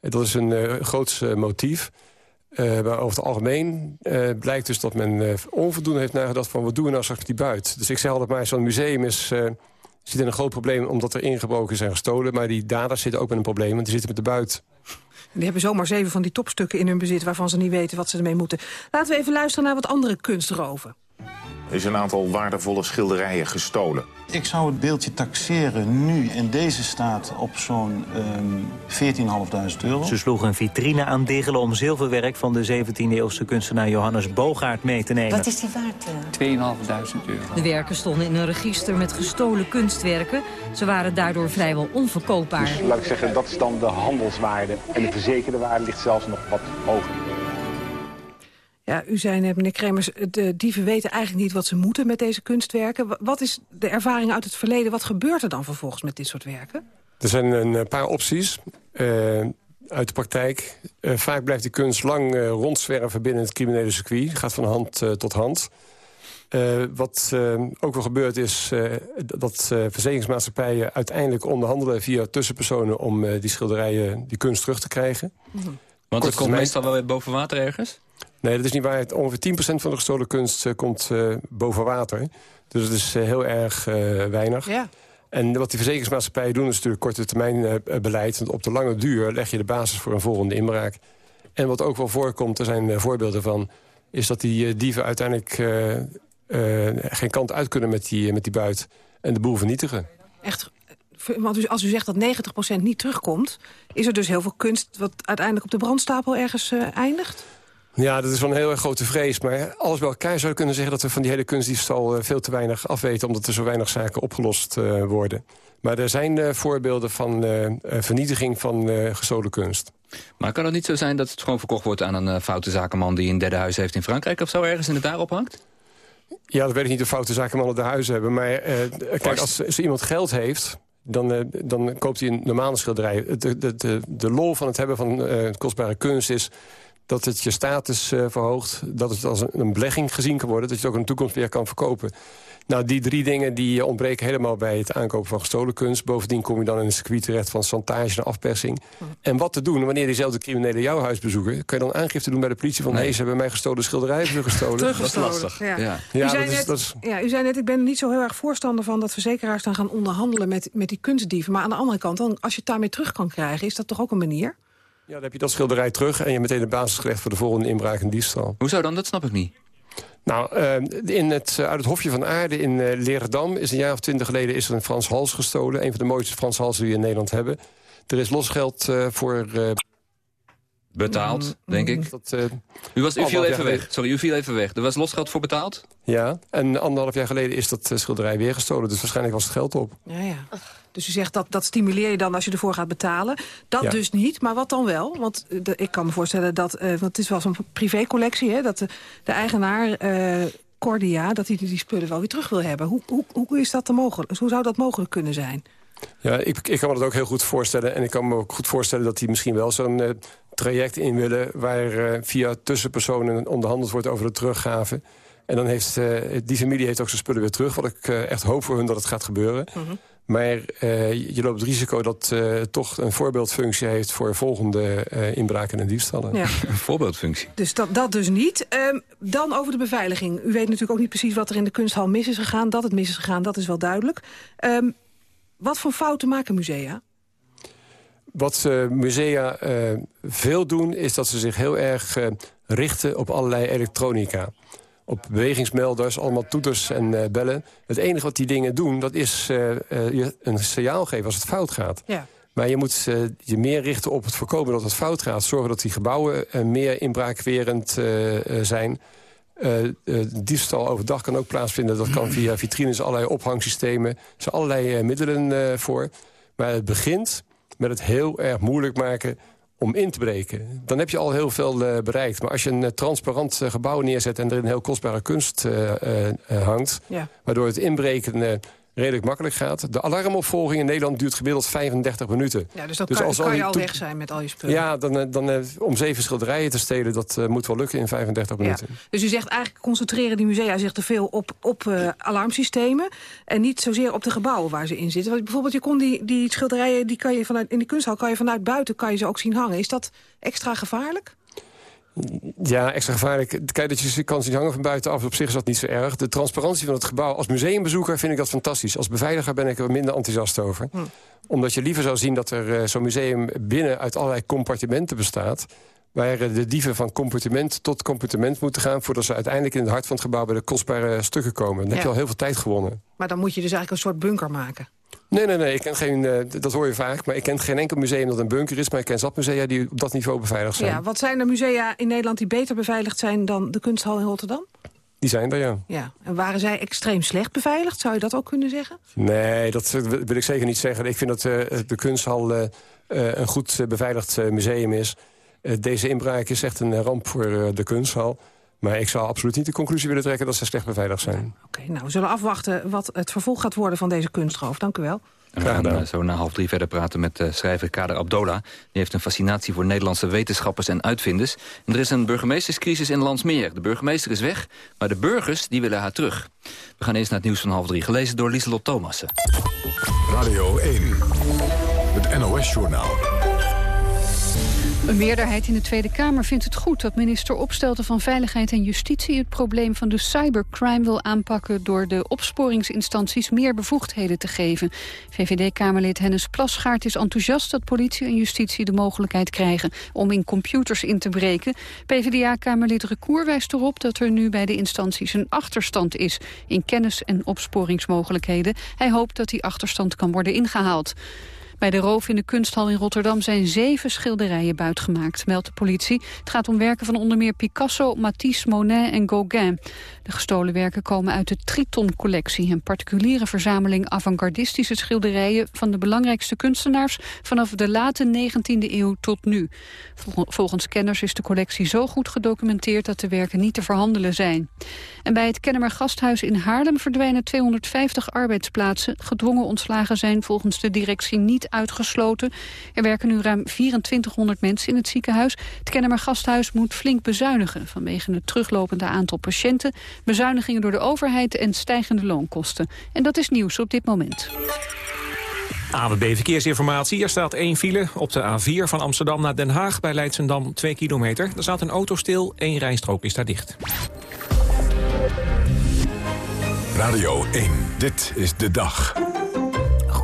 [SPEAKER 20] Dat is een groots eh, motief. Maar over het algemeen blijkt dus dat men onvoldoende heeft nagedacht... van wat doen we nou straks met die buit. Dus ik zeg altijd maar, zo'n museum is, zit in een groot probleem... omdat er ingebroken is en gestolen. Maar die daders zitten ook met een probleem, want die zitten met de buit.
[SPEAKER 11] Die hebben zomaar zeven van die topstukken in hun bezit... waarvan ze niet weten wat ze ermee moeten. Laten we even luisteren naar wat andere kunstroven.
[SPEAKER 21] Er is een aantal waardevolle schilderijen gestolen.
[SPEAKER 22] Ik zou het beeldje taxeren nu in deze staat op zo'n ehm 14.500 euro.
[SPEAKER 23] Ze sloegen een vitrine aan diggelen om zilverwerk van de 17e-eeuwse kunstenaar Johannes Bogaert mee te nemen.
[SPEAKER 24] Wat is die waard?
[SPEAKER 23] 2.500 euro.
[SPEAKER 8] De werken stonden in een register met gestolen kunstwerken. Ze waren daardoor vrijwel onverkoopbaar.
[SPEAKER 25] Dus laat ik zeggen, dat is dan de handelswaarde. En de verzekerde waarde ligt zelfs nog wat hoger.
[SPEAKER 11] Ja, u zei net, meneer Kremers, de dieven weten eigenlijk niet wat ze moeten met deze kunstwerken. Wa- Wat is de ervaring uit het verleden? Wat gebeurt er dan vervolgens met dit soort werken?
[SPEAKER 20] Er zijn een eh, paar opties eh, uit de praktijk. Eh, vaak blijft die kunst lang eh, rondzwerven binnen het criminele circuit. Gaat van hand tot hand. Eh, wat eh, ook wel gebeurt is eh, dat verzekeringsmaatschappijen uiteindelijk onderhandelen via tussenpersonen om eh, die schilderijen, die kunst terug te krijgen.
[SPEAKER 12] Want het komt meestal wel weer boven water ergens?
[SPEAKER 20] Nee, dat is niet waar. Het- Ongeveer 10% van de gestolen kunst eh, komt eh, boven water. Dus dat is eh, heel erg weinig.
[SPEAKER 11] Ja.
[SPEAKER 20] En wat die verzekeringsmaatschappijen doen is natuurlijk korte termijn beleid. Want op de lange duur leg je de basis voor een volgende inbraak. En wat ook wel voorkomt, er zijn voorbeelden van... is dat die dieven uiteindelijk geen kant uit kunnen met die, met die buit... en de boel vernietigen.
[SPEAKER 11] Echt, want als u zegt dat 90% niet terugkomt... is er dus heel veel kunst wat uiteindelijk op de brandstapel ergens eindigt?
[SPEAKER 20] Ja, dat is wel een heel erg grote vrees. Maar alles bij elkaar zou je kunnen zeggen... dat we van die hele kunstdiefstal eh, veel te weinig afweten... omdat er zo weinig zaken opgelost eh, worden. Maar er zijn eh, voorbeelden van vernietiging van gestolen kunst.
[SPEAKER 12] Maar kan het niet zo zijn dat het gewoon verkocht wordt aan een foute zakenman... die een derde huis heeft in Frankrijk of zo ergens en het daarop hangt?
[SPEAKER 20] Ja, dat weet ik niet of foute zakenmannen de huizen hebben. Maar kijk, als, als iemand geld heeft... Dan, dan koopt hij een normale schilderij. De, de, de, de lol van het hebben van kostbare kunst is dat het je status eh, verhoogt. Dat het als een, een belegging gezien kan worden. Dat je het ook in de toekomst weer kan verkopen. Nou, die drie dingen die eh, ontbreken helemaal bij het aankopen van gestolen kunst. Bovendien kom je dan in een circuit terecht van chantage en afpersing. En wat te doen wanneer diezelfde criminelen jouw huis bezoeken? Kan je dan aangifte doen bij de politie van...
[SPEAKER 12] Nee.
[SPEAKER 20] hé, ze hebben mijn gestolen schilderijen teruggestolen?
[SPEAKER 11] Teruggestolen,
[SPEAKER 12] Dat is lastig.
[SPEAKER 11] Ja.
[SPEAKER 12] Ja.
[SPEAKER 20] Ja,
[SPEAKER 11] u, zei net,
[SPEAKER 20] dat is-
[SPEAKER 11] ja, u zei net, ik ben er niet zo heel erg voorstander van... dat verzekeraars dan gaan onderhandelen met, met die kunstdieven. Maar aan de andere kant, dan, als je het daarmee terug kan krijgen... is dat toch ook een manier?
[SPEAKER 20] Ja, dan heb je dat schilderij terug en je hebt meteen de basis gelegd voor de volgende inbraak en diefstal.
[SPEAKER 12] Hoezo dan? Dat snap ik niet.
[SPEAKER 20] Nou, eh, in het, eh, uit het Hofje van Aarde in eh Leerdam is een jaar of twintig geleden is er een Frans Hals gestolen. Een van de mooiste Frans Halsen die we in Nederland hebben. Er is losgeld voor...
[SPEAKER 12] Betaald, denk ik.
[SPEAKER 20] dat, eh,
[SPEAKER 12] U, was, u viel even weg. Sorry, u viel even weg. Er was losgeld voor betaald?
[SPEAKER 20] Ja, en anderhalf jaar geleden is dat eh, schilderij weer gestolen. Dus waarschijnlijk was het geld op.
[SPEAKER 11] Ja, ja. Dus u zegt dat, dat stimuleer je dan als je ervoor gaat betalen. Dat
[SPEAKER 20] Ja.
[SPEAKER 11] dus niet, maar wat dan wel? Want eh, de- ik kan me voorstellen dat, eh, want het is wel zo'n privécollectie... Hè, dat de, de eigenaar, eh, Cordia, dat hij die spullen wel weer terug wil hebben. Hoe, hoe, hoe, is dat te mogelijk? Hoe zou dat mogelijk kunnen zijn?
[SPEAKER 20] Ja, ik, ik kan me dat ook heel goed voorstellen. En ik kan me ook goed voorstellen dat die misschien wel zo'n eh, traject in willen... waar eh, via tussenpersonen onderhandeld wordt over de teruggave. En dan heeft eh, die familie heeft ook zijn spullen weer terug. Wat ik echt hoop voor hun dat het gaat gebeuren. Maar eh, je loopt het risico dat eh, het toch een voorbeeldfunctie heeft... voor volgende eh, inbraken en diefstallen.
[SPEAKER 11] Ja. [LAUGHS]
[SPEAKER 12] Een voorbeeldfunctie.
[SPEAKER 11] Dus dat, dat dus niet. Ehm, dan over de beveiliging. U weet natuurlijk ook niet precies wat er in de kunsthal mis is gegaan. Dat het mis is gegaan, dat is wel duidelijk. Ehm, wat voor fouten maken musea?
[SPEAKER 20] Wat eh, musea eh, veel doen, is dat ze zich heel erg eh, richten op allerlei elektronica. op bewegingsmelders, allemaal toeters en bellen. Het enige wat die dingen doen, dat is je een signaal geven als het fout gaat.
[SPEAKER 11] Ja.
[SPEAKER 20] Maar je moet je meer richten op het voorkomen dat het fout gaat. Zorgen dat die gebouwen meer inbraakwerend zijn. Eh, diefstal overdag kan ook plaatsvinden. Dat kan via vitrines, allerlei ophangsystemen. Er zijn allerlei eh, middelen voor. Maar het begint met het heel erg moeilijk maken om in te breken. Dan heb je al heel veel bereikt. Maar als je een transparant gebouw neerzet... en er een heel kostbare kunst hangt...
[SPEAKER 11] Ja.
[SPEAKER 20] waardoor het inbreken redelijk makkelijk gaat. De alarmopvolging in Nederland duurt gemiddeld 35 minuten.
[SPEAKER 11] Ja, dus dat kan,
[SPEAKER 20] als
[SPEAKER 11] kan
[SPEAKER 20] die
[SPEAKER 11] je al weg zijn met al je spullen.
[SPEAKER 20] Ja, dan, eh, dan, eh, om zeven schilderijen te stelen... dat eh, moet wel lukken in 35 minuten.
[SPEAKER 11] Dus u zegt eigenlijk concentreren die musea zich te veel op, op alarmsystemen... en niet zozeer op de gebouwen waar ze in zitten. Want bijvoorbeeld, je kon die, die schilderijen die kan je vanuit, in de kunsthal... kan je vanuit buiten kan je ze ook zien hangen. Is dat extra gevaarlijk?
[SPEAKER 20] Ja, extra gevaarlijk. Kijk, dat je kan zien hangen van buitenaf, op zich is dat niet zo erg. De transparantie van het gebouw, als museumbezoeker vind ik dat fantastisch. Als beveiliger ben ik er minder enthousiast over.
[SPEAKER 11] Hm.
[SPEAKER 20] Omdat je liever zou zien dat er eh, zo'n museum binnen uit allerlei compartimenten bestaat... waar eh, de dieven van compartiment tot compartiment moeten gaan... voordat ze uiteindelijk in het hart van het gebouw bij de kostbare stukken komen. Dan heb je al heel veel tijd gewonnen.
[SPEAKER 11] Maar dan moet je dus eigenlijk een soort bunker maken.
[SPEAKER 20] Nee, nee, nee, ik ken geen, eh, dat hoor je vaak. Maar ik ken geen enkel museum dat een bunker is. Maar ik ken zat musea die op dat niveau beveiligd zijn.
[SPEAKER 11] Ja, wat zijn er musea in Nederland die beter beveiligd zijn... dan de kunsthal in Rotterdam?
[SPEAKER 20] Die zijn er, ja.
[SPEAKER 11] Ja. En waren zij extreem slecht beveiligd? Zou je dat ook kunnen zeggen?
[SPEAKER 20] Nee, dat eh, wil ik zeker niet zeggen. Ik vind dat eh, de kunsthal eh, eh, een goed eh, beveiligd eh, museum is. Eh, deze inbraak is echt een eh, ramp voor eh, de kunsthal. Maar ik zou absoluut niet de conclusie willen trekken dat ze slecht beveiligd zijn.
[SPEAKER 11] Oké, nou, we zullen afwachten wat het vervolg gaat worden van deze kunstroof. Dank u wel.
[SPEAKER 12] En we gaan eh, zo na half drie verder praten met eh, schrijver Kader Abdola. Die heeft een fascinatie voor Nederlandse wetenschappers en uitvinders. En er is een burgemeesterscrisis in Landsmeer. De burgemeester is weg, maar de burgers die willen haar terug. We gaan eerst naar het nieuws van half drie, gelezen door Lieselot Thomassen.
[SPEAKER 1] Radio 1, het NOS-journaal.
[SPEAKER 2] Een meerderheid in de Tweede Kamer vindt het goed dat minister Opstelten van Veiligheid en Justitie het probleem van de cybercrime wil aanpakken door de opsporingsinstanties meer bevoegdheden te geven. VVD-Kamerlid Hennis Plasgaard is enthousiast dat politie en justitie de mogelijkheid krijgen om in computers in te breken. PvdA-Kamerlid Recour wijst erop dat er nu bij de instanties een achterstand is in kennis en opsporingsmogelijkheden. Hij hoopt dat die achterstand kan worden ingehaald. Bij de roof in de kunsthal in Rotterdam zijn zeven schilderijen buitgemaakt, meldt de politie. Het gaat om werken van onder meer Picasso, Matisse, Monet en Gauguin. De gestolen werken komen uit de Triton-collectie, een particuliere verzameling avant-gardistische schilderijen van de belangrijkste kunstenaars vanaf de late 19e eeuw tot nu. Vol- Volgens kenners is de collectie zo goed gedocumenteerd dat de werken niet te verhandelen zijn. En bij het Kennemer Gasthuis in Haarlem verdwijnen 250 arbeidsplaatsen. Gedwongen ontslagen zijn volgens de directie niet uitgesloten. Er werken nu ruim 2400 mensen in het ziekenhuis. Het Kennemer Gasthuis moet flink bezuinigen vanwege het teruglopende aantal patiënten, bezuinigingen door de overheid en stijgende loonkosten. En dat is nieuws op dit moment.
[SPEAKER 26] AWB Verkeersinformatie. Er staat één file op de A4 van Amsterdam naar Den Haag... bij Leidsendam 2 kilometer. Er staat een auto stil, één rijstrook is daar dicht.
[SPEAKER 1] Radio 1, dit is de dag.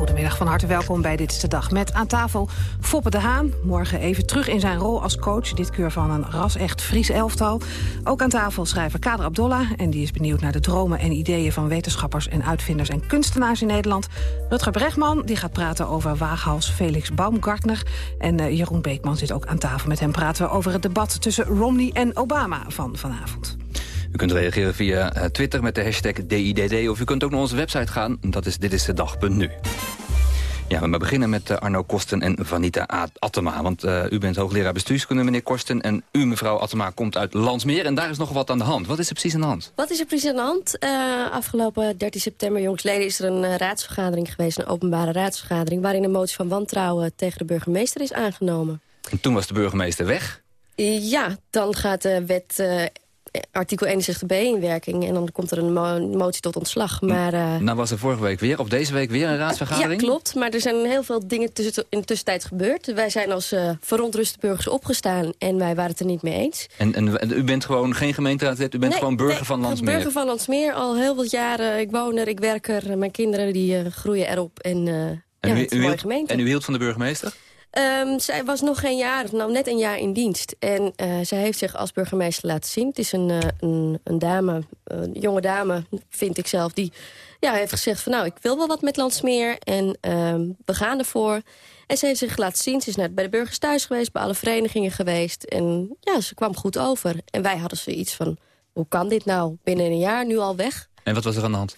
[SPEAKER 11] Goedemiddag, van harte welkom bij Dit is de Dag. Met aan tafel Foppe de Haan. Morgen even terug in zijn rol als coach. Dit keer van een ras-echt Fries elftal. Ook aan tafel schrijver Kader Abdolla. En die is benieuwd naar de dromen en ideeën van wetenschappers... en uitvinders en kunstenaars in Nederland. Rutger Bregman die gaat praten over waaghals Felix Baumgartner. En eh, Jeroen Beekman zit ook aan tafel. Met hem praten we over het debat tussen Romney en Obama van vanavond.
[SPEAKER 12] U kunt reageren via eh, Twitter met de hashtag DIDD... of u kunt ook naar onze website gaan, dat is ditisdedag.nu. Ja, we beginnen met eh, Arno Kosten en Vanita Attema. Want eh, u bent hoogleraar bestuurskunde, meneer Kosten... en u, mevrouw Attema, komt uit Landsmeer. En daar is nog wat aan de hand. Wat is er precies aan de hand?
[SPEAKER 27] Wat is er precies aan de hand? Afgelopen 13 september, jongsleden, is er een raadsvergadering geweest. Een openbare raadsvergadering. Waarin een motie van wantrouwen tegen de burgemeester is aangenomen.
[SPEAKER 12] En toen was de burgemeester weg.
[SPEAKER 27] Ja, dan gaat de wet artikel 61b in werking. En dan komt er een mo- motie tot ontslag. Maar, eh,
[SPEAKER 12] Nou was er vorige week weer, of deze week weer een
[SPEAKER 27] ja,
[SPEAKER 12] raadsvergadering.
[SPEAKER 27] klopt. Maar er zijn heel veel dingen tussen, in de tussentijd gebeurd. Wij zijn als eh, verontruste burgers opgestaan. En wij waren het er niet mee eens.
[SPEAKER 12] En, en, en u bent gewoon geen gemeenteraadslid, u bent
[SPEAKER 27] Nee,
[SPEAKER 12] gewoon burger
[SPEAKER 27] nee,
[SPEAKER 12] van Landsmeer.
[SPEAKER 27] burger van Landsmeer, al heel wat jaren. Ik woon er, ik werk er. Mijn kinderen die eh, groeien erop. En, ja,
[SPEAKER 12] en, u,
[SPEAKER 27] het is een mooie gemeente.
[SPEAKER 12] en u hield van de burgemeester?
[SPEAKER 27] Ehm, zij was nog geen jaar, nou net een jaar in dienst. En eh, zij heeft zich als burgemeester laten zien. Het is een, eh, een, een dame, een jonge dame, vind ik zelf... die ja, heeft gezegd van nou, ik wil wel wat met Landsmeer. En ehm, we gaan ervoor. En ze heeft zich laten zien. Ze is net bij de burgers thuis geweest, bij alle verenigingen geweest. En ja, ze kwam goed over. En wij hadden zoiets van, hoe kan dit nou? Binnen een jaar nu al weg?
[SPEAKER 12] En wat was er aan de hand?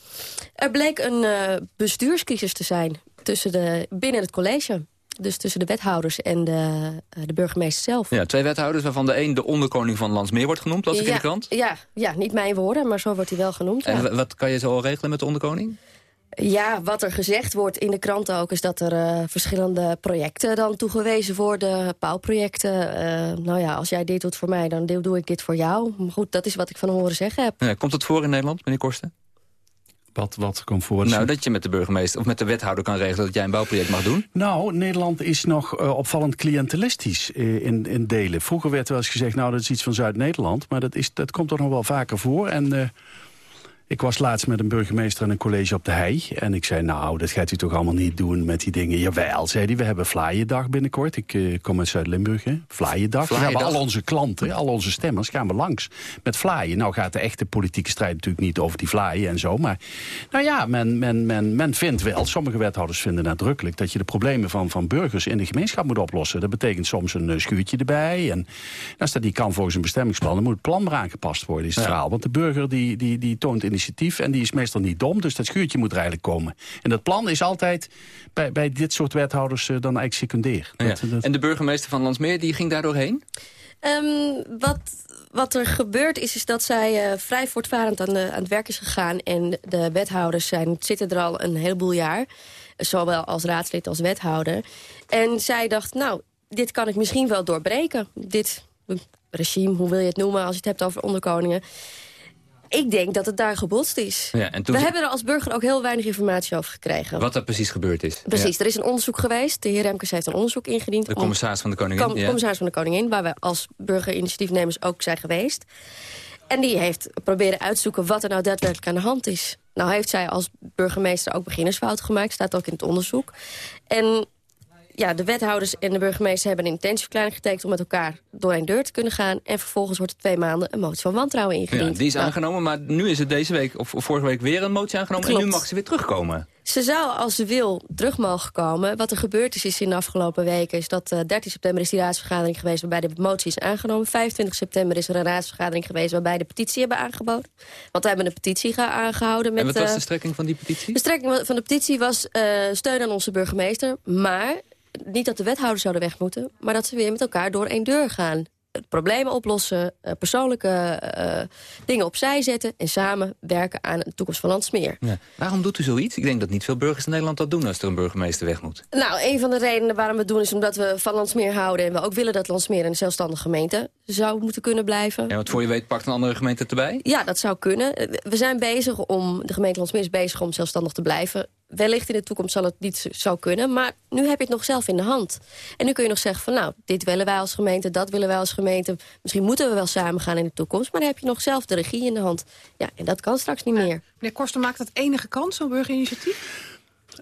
[SPEAKER 27] Er bleek een eh, bestuurscrisis te zijn tussen de, binnen het college. Dus tussen de wethouders en de, eh, de burgemeester zelf.
[SPEAKER 12] Ja, twee wethouders waarvan de een de onderkoning van Landsmeer wordt genoemd, las ik in
[SPEAKER 27] ja,
[SPEAKER 12] de krant.
[SPEAKER 27] Ja, ja, niet mijn woorden, maar zo wordt hij wel genoemd.
[SPEAKER 12] En
[SPEAKER 27] ja.
[SPEAKER 12] wat kan je zo al regelen met de onderkoning?
[SPEAKER 27] Ja, wat er gezegd wordt in de krant ook... is dat er eh, verschillende projecten dan toegewezen worden. Bouwprojecten. Eh, nou ja, als jij dit doet voor mij, dan doe ik dit voor jou. Maar goed, dat is wat ik van horen zeggen heb.
[SPEAKER 12] Ja, komt het voor in Nederland, meneer Korsten?
[SPEAKER 28] Wat, wat komt voor?
[SPEAKER 12] Nou, dat je met de burgemeester of met de wethouder kan regelen dat jij een bouwproject mag doen.
[SPEAKER 28] Nou, Nederland is nog eh, opvallend cliëntelistisch eh, in, in delen. Vroeger werd wel eens gezegd, nou, dat is iets van Zuid-Nederland. Maar dat, is, dat komt toch nog wel vaker voor. En eh, ik was laatst met een burgemeester en een college op de hei. En ik zei, nou, dat gaat u toch allemaal niet doen met die dingen. Jawel, zei hij, we hebben Vlaaiendag binnenkort. Ik eh, kom uit Zuid-Limburg, hè. Vlaaiendag. We hebben al onze klanten, al onze stemmers gaan we langs met vlaaien. Nou gaat de echte politieke strijd natuurlijk niet over die vlaaien en zo. Maar nou ja, men, men, men, men vindt wel, sommige wethouders vinden nadrukkelijk... dat je de problemen van, van burgers in de gemeenschap moet oplossen. Dat betekent soms een eh, schuurtje erbij. En als dat niet kan volgens een bestemmingsplan... dan moet het plan maar aangepast worden, is het
[SPEAKER 12] Ja.
[SPEAKER 28] verhaal. Want de burger die, die, die toont initiatief en die is meestal niet dom. Dus dat schuurtje moet er eigenlijk komen. En dat plan is altijd bij, bij dit soort wethouders eh, dan eigenlijk secundair.
[SPEAKER 12] Ja.
[SPEAKER 28] Dat- dat-
[SPEAKER 12] En de burgemeester van Landsmeer die ging daar doorheen?
[SPEAKER 27] Ehm, wat, wat er gebeurd is, is dat zij eh, vrij voortvarend aan, de, aan het werk is gegaan. En de wethouders zijn, zitten er al een heleboel jaar. Zowel als raadslid als wethouder. En zij dacht, nou, dit kan ik misschien wel doorbreken. Dit regime, hoe wil je het noemen als je het hebt over onderkoningen. Ik denk dat het daar gebotst is.
[SPEAKER 12] Ja, en toen
[SPEAKER 27] We hebben er als burger ook heel weinig informatie over gekregen.
[SPEAKER 12] Wat er precies gebeurd is.
[SPEAKER 27] Precies,
[SPEAKER 12] Ja.
[SPEAKER 27] er is een onderzoek geweest. De heer Remkes heeft een onderzoek ingediend.
[SPEAKER 12] De
[SPEAKER 27] om-
[SPEAKER 12] commissaris van de koningin. Ja.
[SPEAKER 27] commissaris van de Koningin, waar we als burgerinitiatiefnemers ook zijn geweest. En die heeft proberen uitzoeken wat er nou daadwerkelijk aan de hand is. Nou heeft zij als burgemeester ook beginnersfouten gemaakt, staat ook in het onderzoek. En ja, de wethouders en de burgemeester hebben een intentieverklaring getekend... om met elkaar door een deur te kunnen gaan. En vervolgens wordt er twee maanden een motie van wantrouwen
[SPEAKER 12] Ja,
[SPEAKER 27] ingediend.
[SPEAKER 12] die is
[SPEAKER 27] Nou,
[SPEAKER 12] aangenomen, maar nu is het deze week of vorige week weer een motie aangenomen. En nu mag ze weer terugkomen.
[SPEAKER 27] Ze zou, als ze wil, terug mogen komen. Wat er gebeurd is, is in de afgelopen weken... is dat eh, 13 september is die raadsvergadering geweest... waarbij de motie is aangenomen. 25 september is er een raadsvergadering geweest... waarbij de petitie hebben aangeboden. Want we hebben een petitie ge- aangehouden. Met,
[SPEAKER 12] en wat was
[SPEAKER 27] eh,
[SPEAKER 12] de strekking van die petitie?
[SPEAKER 27] de strekking van de petitie was eh, steun aan onze burgemeester. Maar niet dat de wethouders zouden weg moeten... maar dat ze weer met elkaar door één deur gaan. Problemen oplossen, eh, persoonlijke eh, dingen opzij zetten... en samen werken aan een toekomst van Landsmeer.
[SPEAKER 12] Ja. Waarom doet u zoiets? Ik denk dat niet veel burgers in Nederland dat doen als er een burgemeester weg moet.
[SPEAKER 27] Nou, een van de redenen waarom we het doen is omdat we van Landsmeer houden... en we ook willen dat Landsmeer een zelfstandige gemeente zou moeten kunnen blijven.
[SPEAKER 12] Ja, want voor je weet pakt een andere gemeente erbij.
[SPEAKER 27] Ja, dat zou kunnen. We zijn bezig om, de gemeente Landsmeer is bezig om zelfstandig te blijven. Wellicht in de toekomst zal het niet zo- kunnen, maar nu heb je het nog zelf in de hand. En nu kun je nog zeggen van nou, dit willen wij als gemeente, dat willen wij als gemeente. Misschien moeten we wel samen gaan in de toekomst, maar dan heb je nog zelf de regie in de hand. Ja, en dat kan straks niet meer.
[SPEAKER 11] Meneer Korsten, maakt dat enige kans, zo'n burgerinitiatief?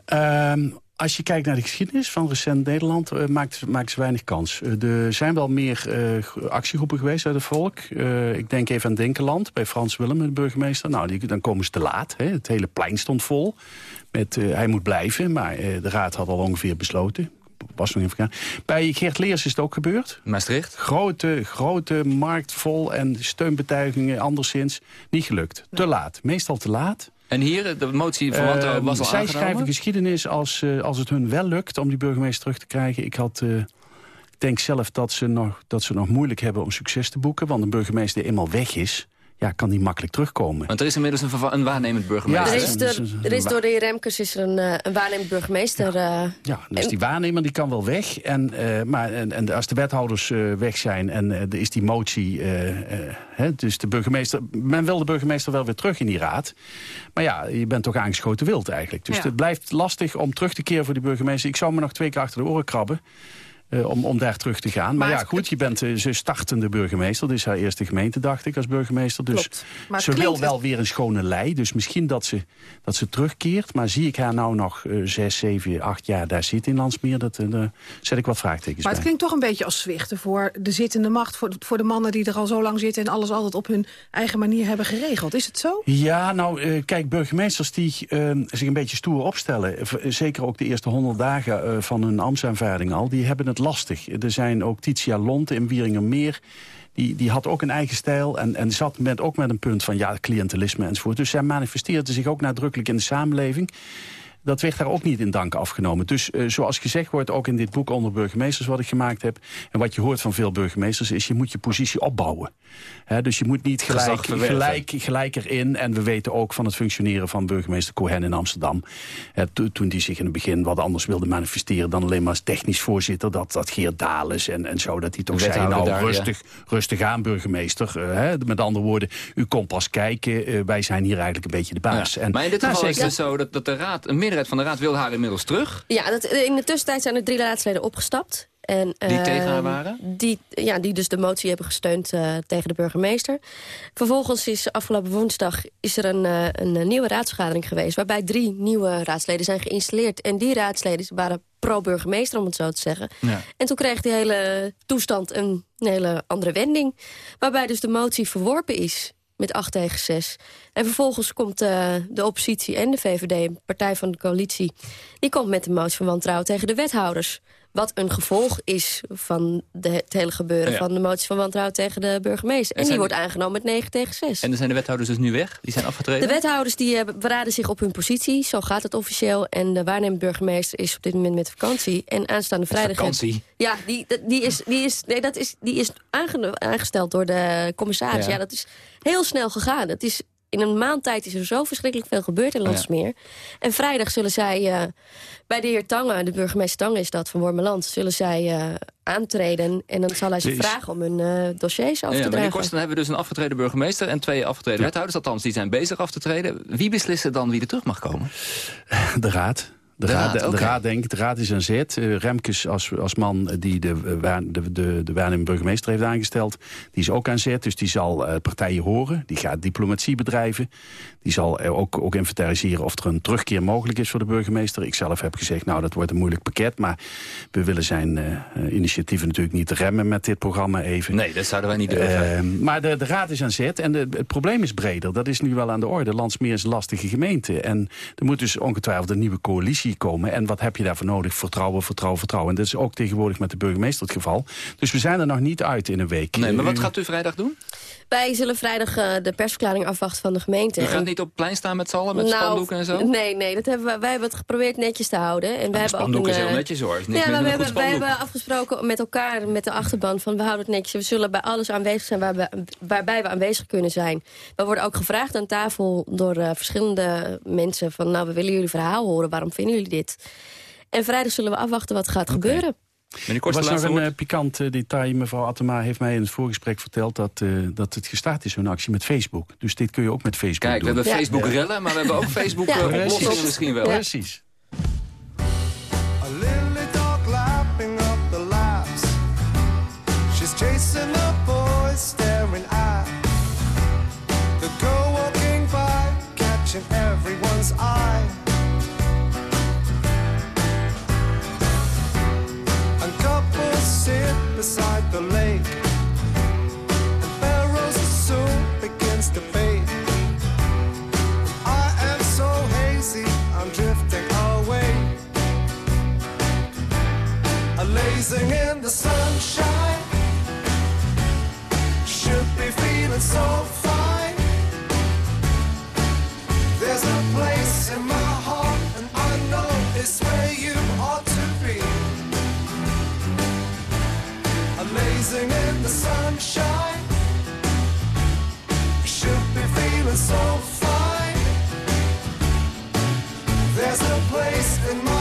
[SPEAKER 28] Ehm, als je kijkt naar de geschiedenis van recent Nederland, eh, maakt, maakt ze weinig kans. Eh, er zijn wel meer eh, actiegroepen geweest uit het volk. Eh, ik denk even aan Denkenland, bij Frans Willem, de burgemeester. Nou, die, dan komen ze te laat. Hè. Het hele plein stond vol. Met, eh, hij moet blijven, maar eh, de raad had al ongeveer besloten. Was nog even gaan. Bij Geert Leers is het ook gebeurd.
[SPEAKER 12] Maastricht?
[SPEAKER 28] Grote, grote markt vol en steunbetuigingen anderszins. Niet gelukt. Te laat. Meestal te laat.
[SPEAKER 12] En hier, de motie van wantrouwen was al
[SPEAKER 28] Zij
[SPEAKER 12] aangenomen?
[SPEAKER 28] schrijven geschiedenis als, eh, als het hun wel lukt om die burgemeester terug te krijgen. Ik had... eh, ik denk zelf dat ze, nog, dat ze nog moeilijk hebben om succes te boeken. Want een burgemeester die eenmaal weg is, ja, kan die makkelijk terugkomen.
[SPEAKER 12] Want er is inmiddels een, een waarnemend burgemeester.
[SPEAKER 27] er, is de- er is door de heer Remkes is er een, eh, een waarnemend burgemeester. eh,
[SPEAKER 28] Ja, dus die waarnemer die kan wel weg. En, eh, maar, en, en als de wethouders weg zijn en er is die motie... hè, dus de burgemeester, men wil de burgemeester wel weer terug in die raad. Maar ja, je bent toch aangeschoten wild eigenlijk. Dus
[SPEAKER 11] Ja.
[SPEAKER 28] het blijft lastig om terug te keren voor die burgemeester. Ik zou me nog twee keer achter de oren krabben. Eh, om, om daar terug te gaan. Maar,
[SPEAKER 11] Maar
[SPEAKER 28] ja, goed, je bent eh, ze startende burgemeester. Dit is haar eerste gemeente, dacht ik, als burgemeester. Dus ze wil wel weer een schone lei. Dus misschien dat ze, dat ze terugkeert. Maar zie ik haar nou nog eh, zes, zeven, acht jaar daar zitten in Landsmeer? Dat, daar zet ik wat vraagtekens
[SPEAKER 11] Maar het
[SPEAKER 28] bij.
[SPEAKER 11] klinkt toch een beetje als zwichten voor de zittende macht... Voor de, voor de mannen die er al zo lang zitten... en alles altijd op hun eigen manier hebben geregeld. Is het zo?
[SPEAKER 28] Ja, nou, kijk, burgemeesters die eh, zich een beetje stoer opstellen... zeker ook de eerste honderd dagen van hun ambtsaanvaarding al... die hebben het lastig. Er zijn ook Titia Lonte in Wieringermeer... Die, die had ook een eigen stijl en, en zat met, ook met een punt van ja, cliëntelisme enzovoort. Dus zij manifesteerde zich ook nadrukkelijk in de samenleving. Dat werd daar ook niet in dank afgenomen. Dus eh, zoals gezegd wordt, ook in dit boek onder burgemeesters wat ik gemaakt heb... en wat je hoort van veel burgemeesters is, je moet je positie opbouwen. Hè, dus je moet niet gelijk, gelijk, gelijk erin. En we weten ook van het functioneren van burgemeester Cohen in Amsterdam. To- toen die zich in het begin wat anders wilde manifesteren... dan alleen maar als technisch voorzitter, dat, dat Geert Dales en, en zo... dat hij toch zei, nou,
[SPEAKER 12] daar, ja.
[SPEAKER 28] rustig, rustig aan burgemeester. eh, hè, met andere woorden, u komt pas kijken. eh, wij zijn hier eigenlijk een beetje de baas.
[SPEAKER 12] Ja.
[SPEAKER 28] En,
[SPEAKER 12] maar in dit
[SPEAKER 28] nou,
[SPEAKER 12] geval is het dus zo dat, dat de raad, een meerderheid van de raad wil haar inmiddels terug.
[SPEAKER 27] Ja, dat, in de tussentijd zijn er drie raadsleden opgestapt. En,
[SPEAKER 12] Die
[SPEAKER 27] ehm,
[SPEAKER 12] tegen haar waren?
[SPEAKER 27] Die, ja, die dus de motie hebben gesteund eh, tegen de burgemeester. Vervolgens is afgelopen woensdag is er een, eh, een, nieuwe raadsvergadering geweest... waarbij drie nieuwe raadsleden zijn geïnstalleerd. En die raadsleden waren pro-burgemeester, om het zo te zeggen.
[SPEAKER 12] Ja.
[SPEAKER 27] En toen kreeg die hele toestand een, een hele andere wending. Waarbij dus de motie verworpen is met 8 tegen 6. En vervolgens komt eh, de oppositie en de VVD, een partij van de coalitie... die komt met een motie van wantrouwen tegen de wethouders. Wat een gevolg is van de, het hele gebeuren...
[SPEAKER 12] Ja.
[SPEAKER 27] van de motie van wantrouwen tegen de burgemeester. En,
[SPEAKER 12] En
[SPEAKER 27] die wordt aangenomen met 9 tegen 6.
[SPEAKER 12] En er zijn de wethouders dus nu weg? Die zijn afgetreden?
[SPEAKER 27] De wethouders die eh, beraden zich op hun positie, zo gaat het officieel. En de waarnemend burgemeester is op dit moment met vakantie. En aanstaande vrijdag...
[SPEAKER 12] vakantie?
[SPEAKER 27] Ja, die, die, is, die, is, nee, dat is, die is aangesteld door de commissaris.
[SPEAKER 12] Ja.
[SPEAKER 27] Ja. dat is heel snel gegaan. Het is, in een maand tijd is er zo verschrikkelijk veel gebeurd in Landsmeer. En vrijdag zullen zij eh, bij de heer Tange, de burgemeester Tange is dat van Wormeland... zullen zij eh, aantreden en dan zal hij ze
[SPEAKER 12] is-
[SPEAKER 27] vragen om hun eh, dossiers
[SPEAKER 12] Ja,
[SPEAKER 27] te
[SPEAKER 12] maar die
[SPEAKER 27] dragen.
[SPEAKER 12] kosten hebben we dus een afgetreden burgemeester en twee afgetreden wethouders. Althans, die zijn bezig af te treden. Wie beslissen dan wie er terug mag komen?
[SPEAKER 28] De raad. De,
[SPEAKER 12] De
[SPEAKER 28] raad,
[SPEAKER 12] raad,
[SPEAKER 28] de, raad denkt, de raad is aan zet. Eh, Remkes als, als man die de, eh, de, de, de waarnemend burgemeester heeft aangesteld... die is ook aan zet, dus die zal eh, partijen horen. Die gaat diplomatie bedrijven. Die zal ook, ook inventariseren of er een terugkeer mogelijk is voor de burgemeester. Ik zelf heb gezegd, nou dat wordt een moeilijk pakket... maar we willen zijn initiatieven natuurlijk niet remmen met dit programma even.
[SPEAKER 12] Nee, dat zouden wij niet durven.
[SPEAKER 28] Maar de, de raad is aan zet en het probleem is breder. Dat is nu wel aan de orde. Landsmeer is een lastige gemeente. En er moet dus ongetwijfeld een nieuwe coalitie komen. En wat heb je daarvoor nodig? Vertrouwen, vertrouwen, vertrouwen. En dat is ook tegenwoordig met de burgemeester het geval. Dus we zijn er nog niet uit in een week.
[SPEAKER 12] Nee, maar wat gaat u vrijdag doen?
[SPEAKER 27] Wij zullen vrijdag eh, de persverklaring afwachten van de gemeente. En-
[SPEAKER 12] gaat niet op het plein staan met z'n allen, met
[SPEAKER 27] Nou,
[SPEAKER 12] spandoeken en zo?
[SPEAKER 27] Nee, nee, dat hebben we, wij hebben het geprobeerd netjes te houden. En wij hebben ook een,
[SPEAKER 12] is heel
[SPEAKER 27] eh,
[SPEAKER 12] netjes, hoor. Is niks
[SPEAKER 27] ja, maar we
[SPEAKER 12] met een
[SPEAKER 27] hebben, wij hebben afgesproken met elkaar, met de achterban, van we houden het netjes. We zullen bij alles aanwezig zijn waar we, waarbij we aanwezig kunnen zijn. We worden ook gevraagd aan tafel door eh, verschillende mensen van, nou, we willen jullie verhaal horen. Waarom vinden jullie dit? En vrijdag zullen we afwachten wat gaat gebeuren.
[SPEAKER 28] Er was nog een eh, pikant eh, detail. Mevrouw Attema heeft mij in het voorgesprek verteld... dat, eh, dat het gestart is, zo'n actie met Facebook. Dus dit kun je ook met Facebook
[SPEAKER 12] Kijk, we
[SPEAKER 28] doen.
[SPEAKER 12] hebben Facebook-rellen, maar we hebben ook [LAUGHS] Facebook-oplossingen
[SPEAKER 28] Precies.
[SPEAKER 12] misschien wel.
[SPEAKER 28] Precies.
[SPEAKER 29] A lily Lazing in the sunshine. Should be feeling so fine. There's a place in my heart, and I know it's where you ought to be. A lazing in the sunshine. Should be feeling so fine. There's a place in my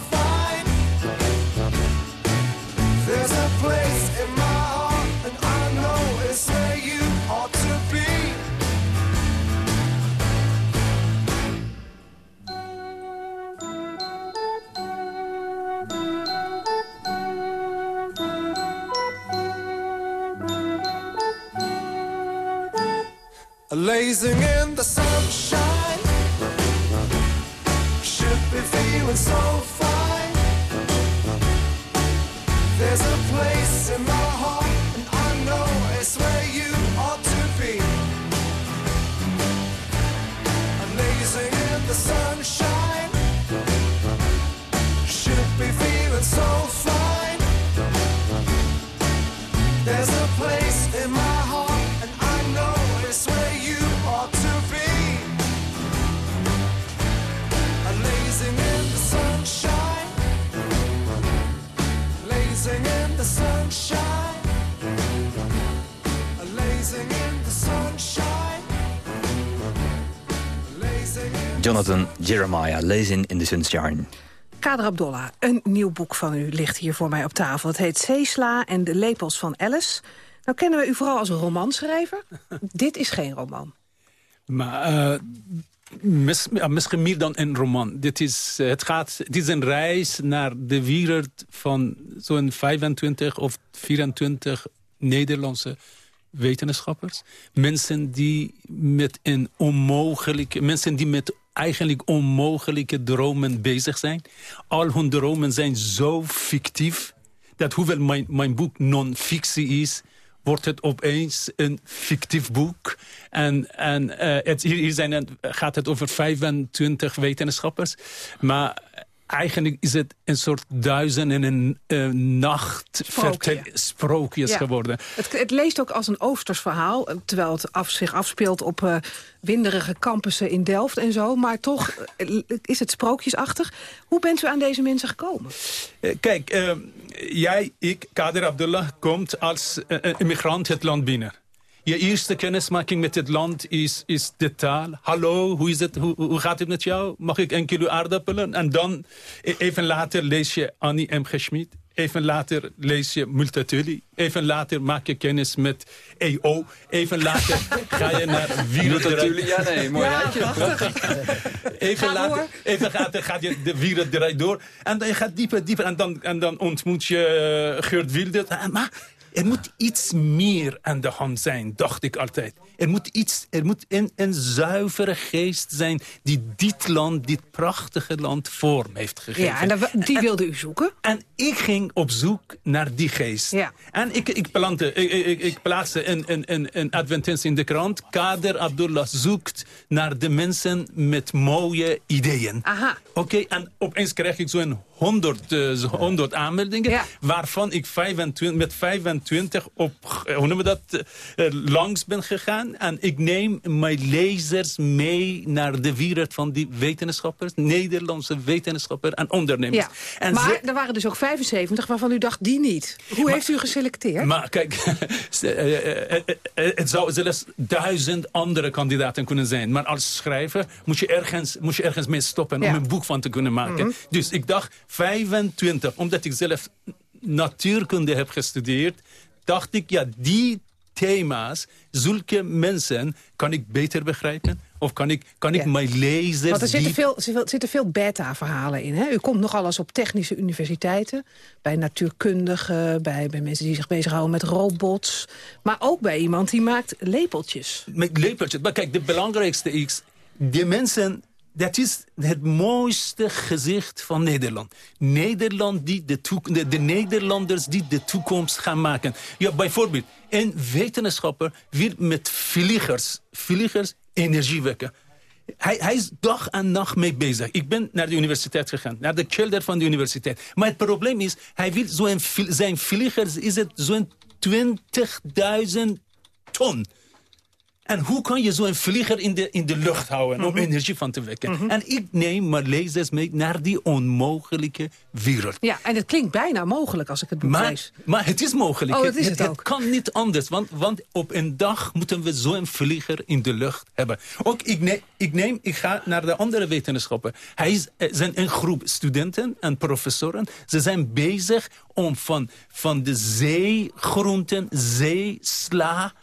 [SPEAKER 29] Lazing in the sunshine. Should be feeling so fine. There's a place in my heart, and I know it's where
[SPEAKER 12] Jonathan Jeremiah, Lezing in the Sunshine.
[SPEAKER 11] Kader Abdollah, een nieuw boek van u ligt hier voor mij op tafel. Het heet Zeesla en de lepels van Alice. Nou kennen we u vooral als een romanschrijver. [LAUGHS] Dit is geen roman.
[SPEAKER 14] Maar eh, mis- ja, misschien meer dan een roman. Dit is, eh, het, gaat, het is een reis naar de wereld van zo'n 25 of 24 Nederlandse wetenschappers. Mensen die met een onmogelijke... Mensen die met eigenlijk onmogelijke dromen bezig zijn. Al hun dromen zijn zo fictief... dat hoewel mijn, mijn boek non-fictie is wordt het opeens een fictief boek. En, en eh, het, hier, zijn gaat het over 25 wetenschappers. Maar eigenlijk is het een soort duizend en een eh, nacht
[SPEAKER 11] Sprookje.
[SPEAKER 14] sprookjes
[SPEAKER 11] Ja.
[SPEAKER 14] geworden.
[SPEAKER 11] Het, het leest ook als een Oosters verhaal, eh, terwijl het af, zich afspeelt op eh, winderige campussen in Delft en zo. Maar toch is het sprookjesachtig. Hoe bent u aan deze mensen gekomen?
[SPEAKER 14] Eh, Kijk, jij, ik, Kader Abdullah, komt als immigrant het land binnen. Je eerste kennismaking met het land is, is de taal. Hallo, hoe, is het, hoe, hoe gaat het met jou? Mag ik een kilo aardappelen? En dan, e- even later lees je Annie M. G. Schmid. Even later lees je Multatuli. Even later maak je kennis met EO. Even later [LAUGHS] ga je naar
[SPEAKER 12] Multatuli, ja, nee, mooi
[SPEAKER 14] Ja. Even
[SPEAKER 12] Ga
[SPEAKER 14] later,
[SPEAKER 12] door.
[SPEAKER 14] even later gaat je de eruit door. En dan je gaat dieper, dieper. En dan, en dan ontmoet je eh. Ah, Maar er moet iets meer aan de hand zijn, dacht ik altijd. Er moet, iets, er moet een, een zuivere geest zijn die dit land, dit prachtige land, vorm heeft gegeven.
[SPEAKER 11] Ja, en dat- die wilde u zoeken?
[SPEAKER 14] En ik ging op zoek naar die geest.
[SPEAKER 11] Ja.
[SPEAKER 14] En ik, ik, plante, ik, ik, ik plaatste een, een, een, een advertentie in de krant. Kader Abdullah zoekt naar de mensen met mooie ideeën.
[SPEAKER 11] Aha.
[SPEAKER 14] Oké, en opeens krijg ik zo'n 100, eh, zo 100 aanmeldingen... waarvan ik 25, met 25 op, eh, hoe noemen we dat, eh, eh, langs ben gegaan. En ik neem mijn lezers mee naar de wereld van die wetenschappers... Nederlandse wetenschappers en ondernemers.
[SPEAKER 11] Ja.
[SPEAKER 14] En
[SPEAKER 11] maar er waren dus ook 75 waarvan u dacht, die niet. Hoe heeft u geselecteerd?
[SPEAKER 14] maar kijk, [LAUGHS] eh, eh, eh, eh, het zou zelfs duizend andere kandidaten kunnen zijn. Maar als schrijver moet je ergens, moet je ergens mee stoppen
[SPEAKER 11] Ja.
[SPEAKER 14] om een boek van te kunnen maken.
[SPEAKER 11] Mhm.
[SPEAKER 14] Dus ik dacht 25, omdat ik zelf natuurkunde heb gestudeerd... dacht ik, ja, die thema's, zulke mensen, kan ik beter begrijpen? Of kan ik, kan ik
[SPEAKER 11] Ja.
[SPEAKER 14] mijn lezers...
[SPEAKER 11] Want er zitten
[SPEAKER 14] die-
[SPEAKER 11] veel, zitten veel beta-verhalen in. Hè? U komt nogal eens op technische universiteiten. Bij natuurkundigen, bij, bij mensen die zich bezighouden met robots. Maar ook bij iemand die maakt lepeltjes.
[SPEAKER 14] met lepeltjes. Maar kijk, de belangrijkste is... die mensen, dat is het mooiste gezicht van Nederland. Nederland die de, de, de Nederlanders die de toekomst gaan maken. Ja, bijvoorbeeld, een wetenschapper wil met vliegers, vliegers energie wekken. Hij, hij is dag en nacht mee bezig. Ik ben naar de universiteit gegaan, naar de kelder van de universiteit. Maar het probleem is, hij wil zo'n zijn vliegers is het zo'n 20.000 ton. En hoe kan je zo'n vlieger in de, in de lucht houden om energie van te wekken? En ik neem mijn lezers mee naar die onmogelijke wereld.
[SPEAKER 11] Ja, en het klinkt bijna mogelijk als ik het boek
[SPEAKER 14] Maar,
[SPEAKER 11] lees.
[SPEAKER 14] maar het is mogelijk.
[SPEAKER 11] Oh, het is het ook.
[SPEAKER 14] kan niet anders. Want, want op een dag moeten we zo'n vlieger in de lucht hebben. Ook ik neem, ik, neem, ik ga naar de andere wetenschappen. Hij is, er zijn een groep studenten en professoren. Ze zijn bezig om van, van de zeegroenten, zeesla...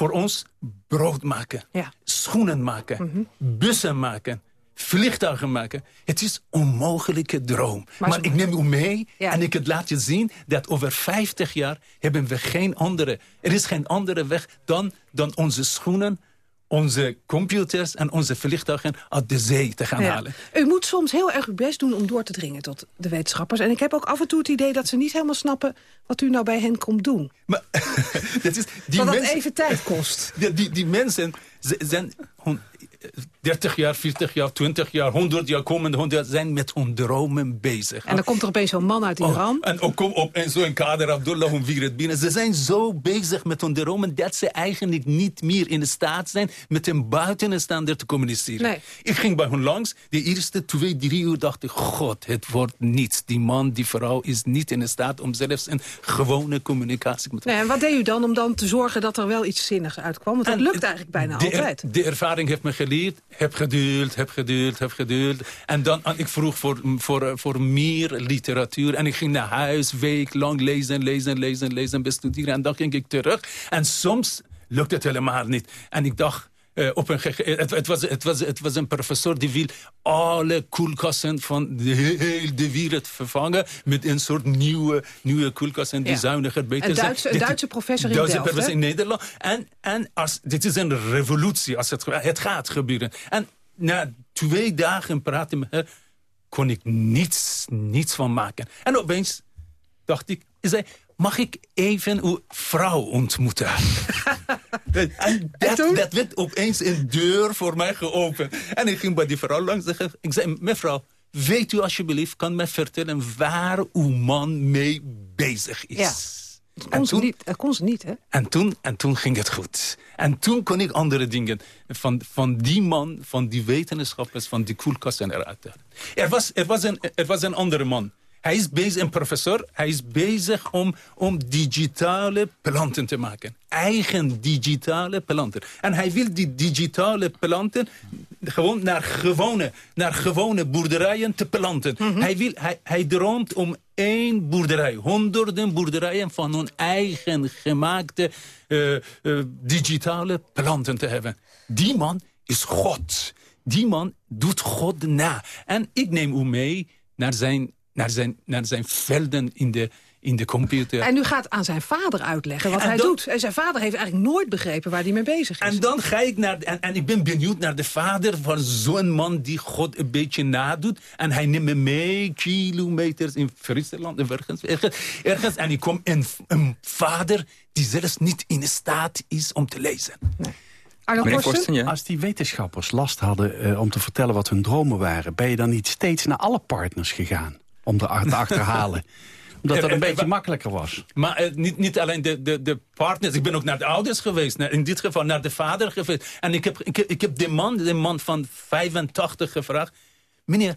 [SPEAKER 14] voor ons brood maken. Schoenen maken. Bussen maken. Vliegtuigen maken. Het is een onmogelijke droom.
[SPEAKER 11] Maar
[SPEAKER 14] ik neem u mee
[SPEAKER 11] Ja.
[SPEAKER 14] en ik het laat je zien... dat over 50 jaar hebben we geen andere... er is geen andere weg dan, dan onze schoenen onze computers en onze vliegtuigen uit de zee te gaan
[SPEAKER 11] Ja.
[SPEAKER 14] halen.
[SPEAKER 11] U moet soms heel erg uw best doen om door te dringen tot de wetenschappers. En ik heb ook af en toe het idee dat ze niet helemaal snappen... wat u nou bij hen komt doen. [LAUGHS]
[SPEAKER 14] Dat is, die
[SPEAKER 11] dat
[SPEAKER 14] mensen-
[SPEAKER 11] even tijd kost.
[SPEAKER 14] Die, die, die mensen zijn 30 jaar, 40 jaar, 20 jaar, 100 jaar komende 100 jaar zijn met hun dromen bezig.
[SPEAKER 11] En dan komt er opeens zo'n man uit Iran.
[SPEAKER 14] Oh, en ook kom op en zo'n kader Abdullah Humviret binnen. Ze zijn zo bezig met hun dromen dat ze eigenlijk niet meer in staat zijn met een buitenstaander te communiceren.
[SPEAKER 11] Nee.
[SPEAKER 14] Ik ging bij hun langs. De eerste twee, drie uur dacht ik, god, het wordt niets. Die man, die vrouw is niet in staat om zelfs een gewone communicatie met
[SPEAKER 11] Nee, en wat deed u dan om dan te zorgen dat er wel iets zinnigs uitkwam? Want dat lukt eigenlijk bijna
[SPEAKER 14] de,
[SPEAKER 11] altijd.
[SPEAKER 14] de ervaring heeft me geleerd, heb geduld, heb geduld, heb geduld. En dan, ik vroeg voor, voor, voor meer literatuur. En ik ging naar huis, week lang lezen, lezen, lezen, lezen, bestuderen. En dan ging ik terug. En soms lukt het helemaal niet. En ik dacht... eh, op een het, het, was, het, was, het was een professor die wil alle koelkasten van de hele wereld vervangen met een soort nieuwe, nieuwe koelkasten die
[SPEAKER 11] Ja.
[SPEAKER 14] zuiniger, beter
[SPEAKER 11] Een
[SPEAKER 14] zijn.
[SPEAKER 11] Duitse- een Duitse professor in
[SPEAKER 14] Duitse
[SPEAKER 11] Delft,
[SPEAKER 14] professor in Nederland. En, en als, dit is een revolutie. Als het, het gaat gebeuren. En na twee dagen praten met haar kon ik niets, niets van maken. En opeens dacht ik, zei, mag ik even uw vrouw ontmoeten? [LAUGHS] en dat, dat werd opeens een deur voor mij geopend. En ik ging bij die vrouw langs zeggen, ik zei, mevrouw, weet u alsjeblieft, kan mij vertellen waar uw man mee bezig is?
[SPEAKER 11] Ja. Dat kon, ze niet, dat kon ze niet, hè?
[SPEAKER 14] En toen, en toen ging het goed. En toen kon ik andere dingen van, van die man, van die wetenschappers, van die koelkasten eruit halen. Er was, er, was een, er was een andere man. Hij is bezig, een professor, hij is bezig om, om digitale planten te maken. Eigen digitale planten. En hij wil die digitale planten gewoon naar gewone, naar gewone boerderijen te planten. hij, wil, hij, hij droomt om één boerderij, honderden boerderijen van hun eigen gemaakte eh, eh, digitale planten te hebben. Die man is God. Die man doet God na. En ik neem u mee naar zijn, naar zijn, naar zijn velden in de, in de computer.
[SPEAKER 11] En u gaat aan zijn vader uitleggen wat
[SPEAKER 14] En
[SPEAKER 11] hij
[SPEAKER 14] dan-
[SPEAKER 11] doet. En zijn vader heeft eigenlijk nooit begrepen waar hij mee bezig is.
[SPEAKER 14] En dan ga ik naar... En, en ik ben benieuwd naar de vader van zo'n man die God een beetje nadoet. En hij neemt me mee kilometers in Friesland, of ergens, ergens, ergens. En ik kom een, een vader die zelfs niet in staat is om te lezen.
[SPEAKER 28] Als die wetenschappers last hadden eh, om te vertellen wat hun dromen waren... ben je dan niet steeds naar alle partners gegaan om er te achterhalen? [LAUGHS] Omdat dat een
[SPEAKER 14] er-
[SPEAKER 28] beetje
[SPEAKER 14] er-
[SPEAKER 28] makkelijker was.
[SPEAKER 14] Maar eh, niet, niet alleen de, de, de partners. Ik ben ook naar de ouders geweest. In dit geval naar de vader geweest. En ik heb, ik, heb- ik heb de man, de man van 85 gevraagd... Meneer,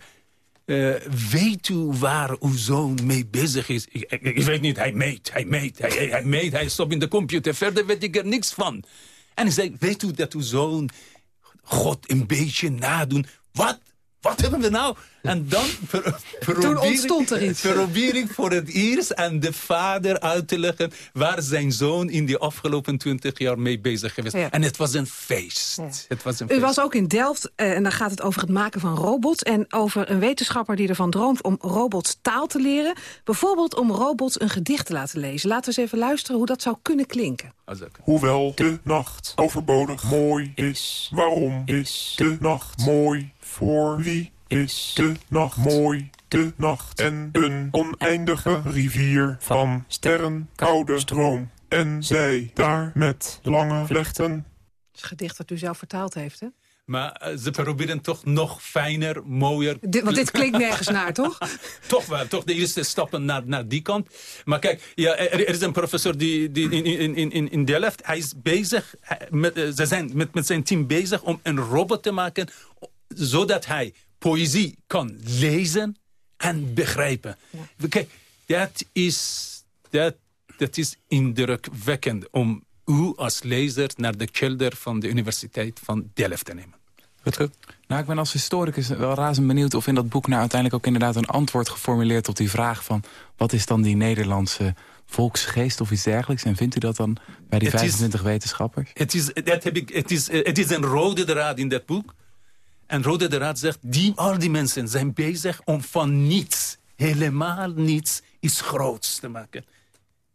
[SPEAKER 14] eh, weet u waar uw zoon mee bezig is? Ik, ik, ik weet niet, hij meet, hij meet, hij, hij, hij meet, hij stopt in de computer. Verder weet ik er niks van. En hij zei, weet u dat uw zoon God een beetje nadoen? Wat? Wat hebben we nou? En dan
[SPEAKER 11] ontstond er
[SPEAKER 14] ik,
[SPEAKER 11] iets.
[SPEAKER 14] probeer ik voor het eerst aan de vader uit te leggen... waar zijn zoon in die afgelopen twintig jaar mee bezig geweest.
[SPEAKER 11] Ja.
[SPEAKER 14] En het was een feest. Het was een
[SPEAKER 11] U
[SPEAKER 14] feest.
[SPEAKER 11] was ook in Delft eh, en daar gaat het over het maken van robots... en over een wetenschapper die ervan droomt om robots taal te leren. Bijvoorbeeld om robots een gedicht te laten lezen. Laten we eens even luisteren hoe dat zou kunnen klinken.
[SPEAKER 30] Hoewel de nacht overbodig mooi is. Waarom is de nacht mooi? Voor wie is de nacht mooi? De nacht en een oneindige rivier van sterren, koude stroom. En zij daar met lange vlechten.
[SPEAKER 11] Het is een gedicht dat u zelf vertaald heeft, hè?
[SPEAKER 14] Maar eh, ze proberen toch nog fijner, mooier...
[SPEAKER 11] Dit- want dit klinkt nergens naar, [LAUGHS] toch?
[SPEAKER 14] toch wel, toch de eerste stappen naar, naar die kant. Maar kijk, ja, er, er is een professor die, die in, in, in, in- in Delft, hij is bezig, hij- met, eh, ze zijn met, met zijn team bezig om een robot te maken, zodat hij poëzie kan lezen en begrijpen. Kijk, dat is, dat, dat is indrukwekkend om u als lezer naar de kelder van de Universiteit van Delft te nemen.
[SPEAKER 31] Nou, ik ben als historicus wel razend benieuwd of in dat boek nou uiteindelijk ook inderdaad een antwoord geformuleerd op die vraag van wat is dan die Nederlandse volksgeest of iets dergelijks? En vindt u dat dan bij die
[SPEAKER 14] Het is-
[SPEAKER 31] 25 wetenschappers?
[SPEAKER 14] Het is, dat heb ik, het, is, het is een rode draad in dat boek. En rode draad zegt, die, al die mensen zijn bezig om van niets, helemaal niets, iets groots te maken.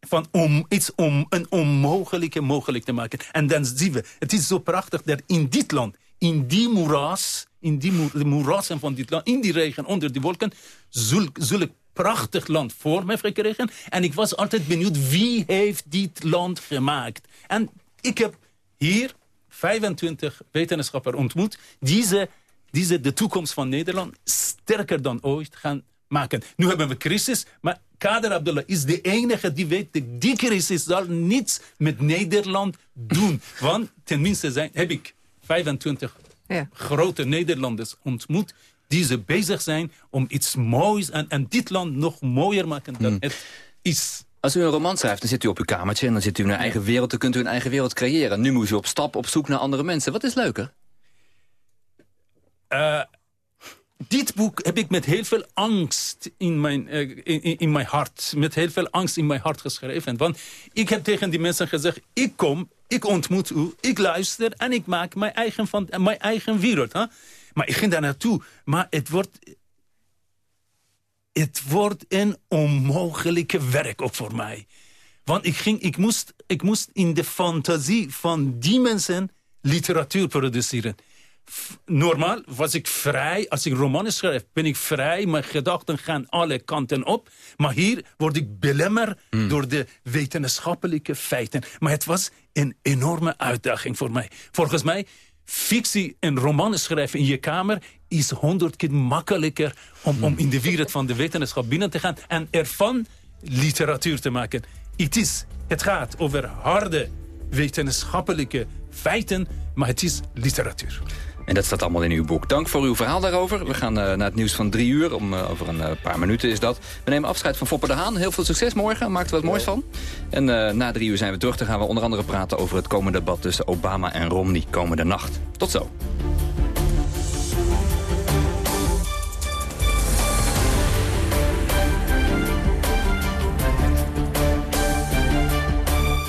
[SPEAKER 14] van om iets om een onmogelijke mogelijk te maken. En dan zien we, het is zo prachtig dat in dit land, in die moeras, in die moer- de moerassen van dit land, in die regen, onder die wolken, zulk, zulk prachtig land voor me gekregen. En ik was altijd benieuwd, wie heeft dit land gemaakt? En ik heb hier 25 wetenschappers ontmoet, die ze, die ze de toekomst van Nederland sterker dan ooit gaan maken. Nu hebben we crisis, maar Kader Abdullah is de enige die weet... dat die crisis zal niets met Nederland doen. [LAUGHS] Want tenminste zijn, heb ik 25
[SPEAKER 11] Ja.
[SPEAKER 14] grote Nederlanders ontmoet... die ze bezig zijn om iets moois en, en dit land nog mooier maken dan het is.
[SPEAKER 12] Als u een roman schrijft, dan zit u op uw kamertje... en dan zit u in een eigen wereld, dan kunt u een eigen wereld creëren. Nu moet u op stap op zoek naar andere mensen. Wat is leuker?
[SPEAKER 14] Eh, dit boek heb ik met heel veel angst in mijn, eh, in, mijn hart. Met heel veel angst in mijn hart geschreven. Want ik heb tegen die mensen gezegd... ik kom, ik ontmoet u, ik luister... en ik maak mijn eigen, van, mijn eigen wereld. Hè? Maar ik ging daar naartoe. Maar het wordt... Het wordt een onmogelijke werk ook voor mij. Want ik, ging, ik, moest, ik moest in de fantasie van die mensen literatuur produceren. Normaal was ik vrij, als ik romanen schrijf, ben ik vrij. Mijn gedachten gaan alle kanten op. Maar hier word ik belemmerd door de wetenschappelijke feiten. Maar het was een enorme uitdaging voor mij. Volgens mij, fictie en romanen schrijven in je kamer... is honderd keer makkelijker om, om in de wereld van de wetenschap binnen te gaan... en ervan literatuur te maken. Het, is, het gaat over harde wetenschappelijke feiten, maar het is literatuur.
[SPEAKER 12] En dat staat allemaal in uw boek. Dank voor uw verhaal daarover. We gaan eh, naar het nieuws van drie uur. Om, eh, over een eh, paar minuten is dat. We nemen afscheid van Foppe de Haan. Heel veel succes morgen. Maak er wat moois van. En na drie uur zijn we terug. Dan gaan we onder andere praten over het komende debat tussen Obama en Romney komende nacht. Tot zo.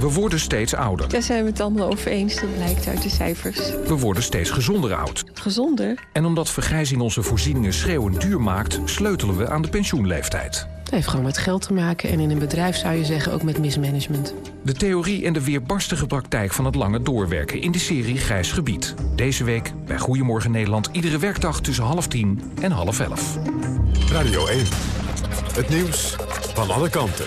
[SPEAKER 26] We worden steeds ouder.
[SPEAKER 32] Daar zijn we het allemaal over eens, dat blijkt uit de cijfers.
[SPEAKER 26] We worden steeds gezonder oud.
[SPEAKER 32] Gezonder?
[SPEAKER 26] En omdat vergrijzing onze voorzieningen schreeuwend duur maakt... sleutelen we aan de pensioenleeftijd.
[SPEAKER 32] Het heeft gewoon met geld te maken en in een bedrijf zou je zeggen ook met mismanagement.
[SPEAKER 26] De theorie en de weerbarstige praktijk van het lange doorwerken... in de serie Grijs Gebied. Deze week bij Goedemorgen Nederland. Iedere werkdag tussen half tien en half elf.
[SPEAKER 1] Radio 1. Het nieuws van alle kanten.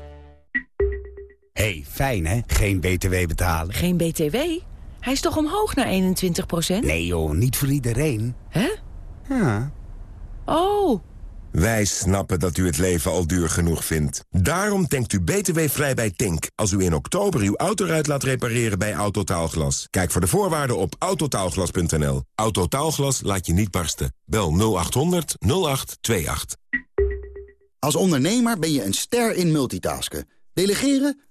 [SPEAKER 33] Hey, fijn hè? Geen BTW betalen.
[SPEAKER 34] Geen BTW? Hij is toch omhoog naar 21%
[SPEAKER 33] Nee joh, niet voor iedereen.
[SPEAKER 34] Hè?
[SPEAKER 33] Ja.
[SPEAKER 34] Oh,
[SPEAKER 35] Wij snappen dat u het leven al duur genoeg vindt. Daarom denkt u btw-vrij bij Tink... als u in oktober uw autoruit laat repareren bij Autotaalglas. Kijk voor de voorwaarden op autotaalglas.nl. Autotaalglas laat je niet barsten. Bel 0800 0828.
[SPEAKER 36] Als ondernemer ben je een ster in multitasken. Delegeren?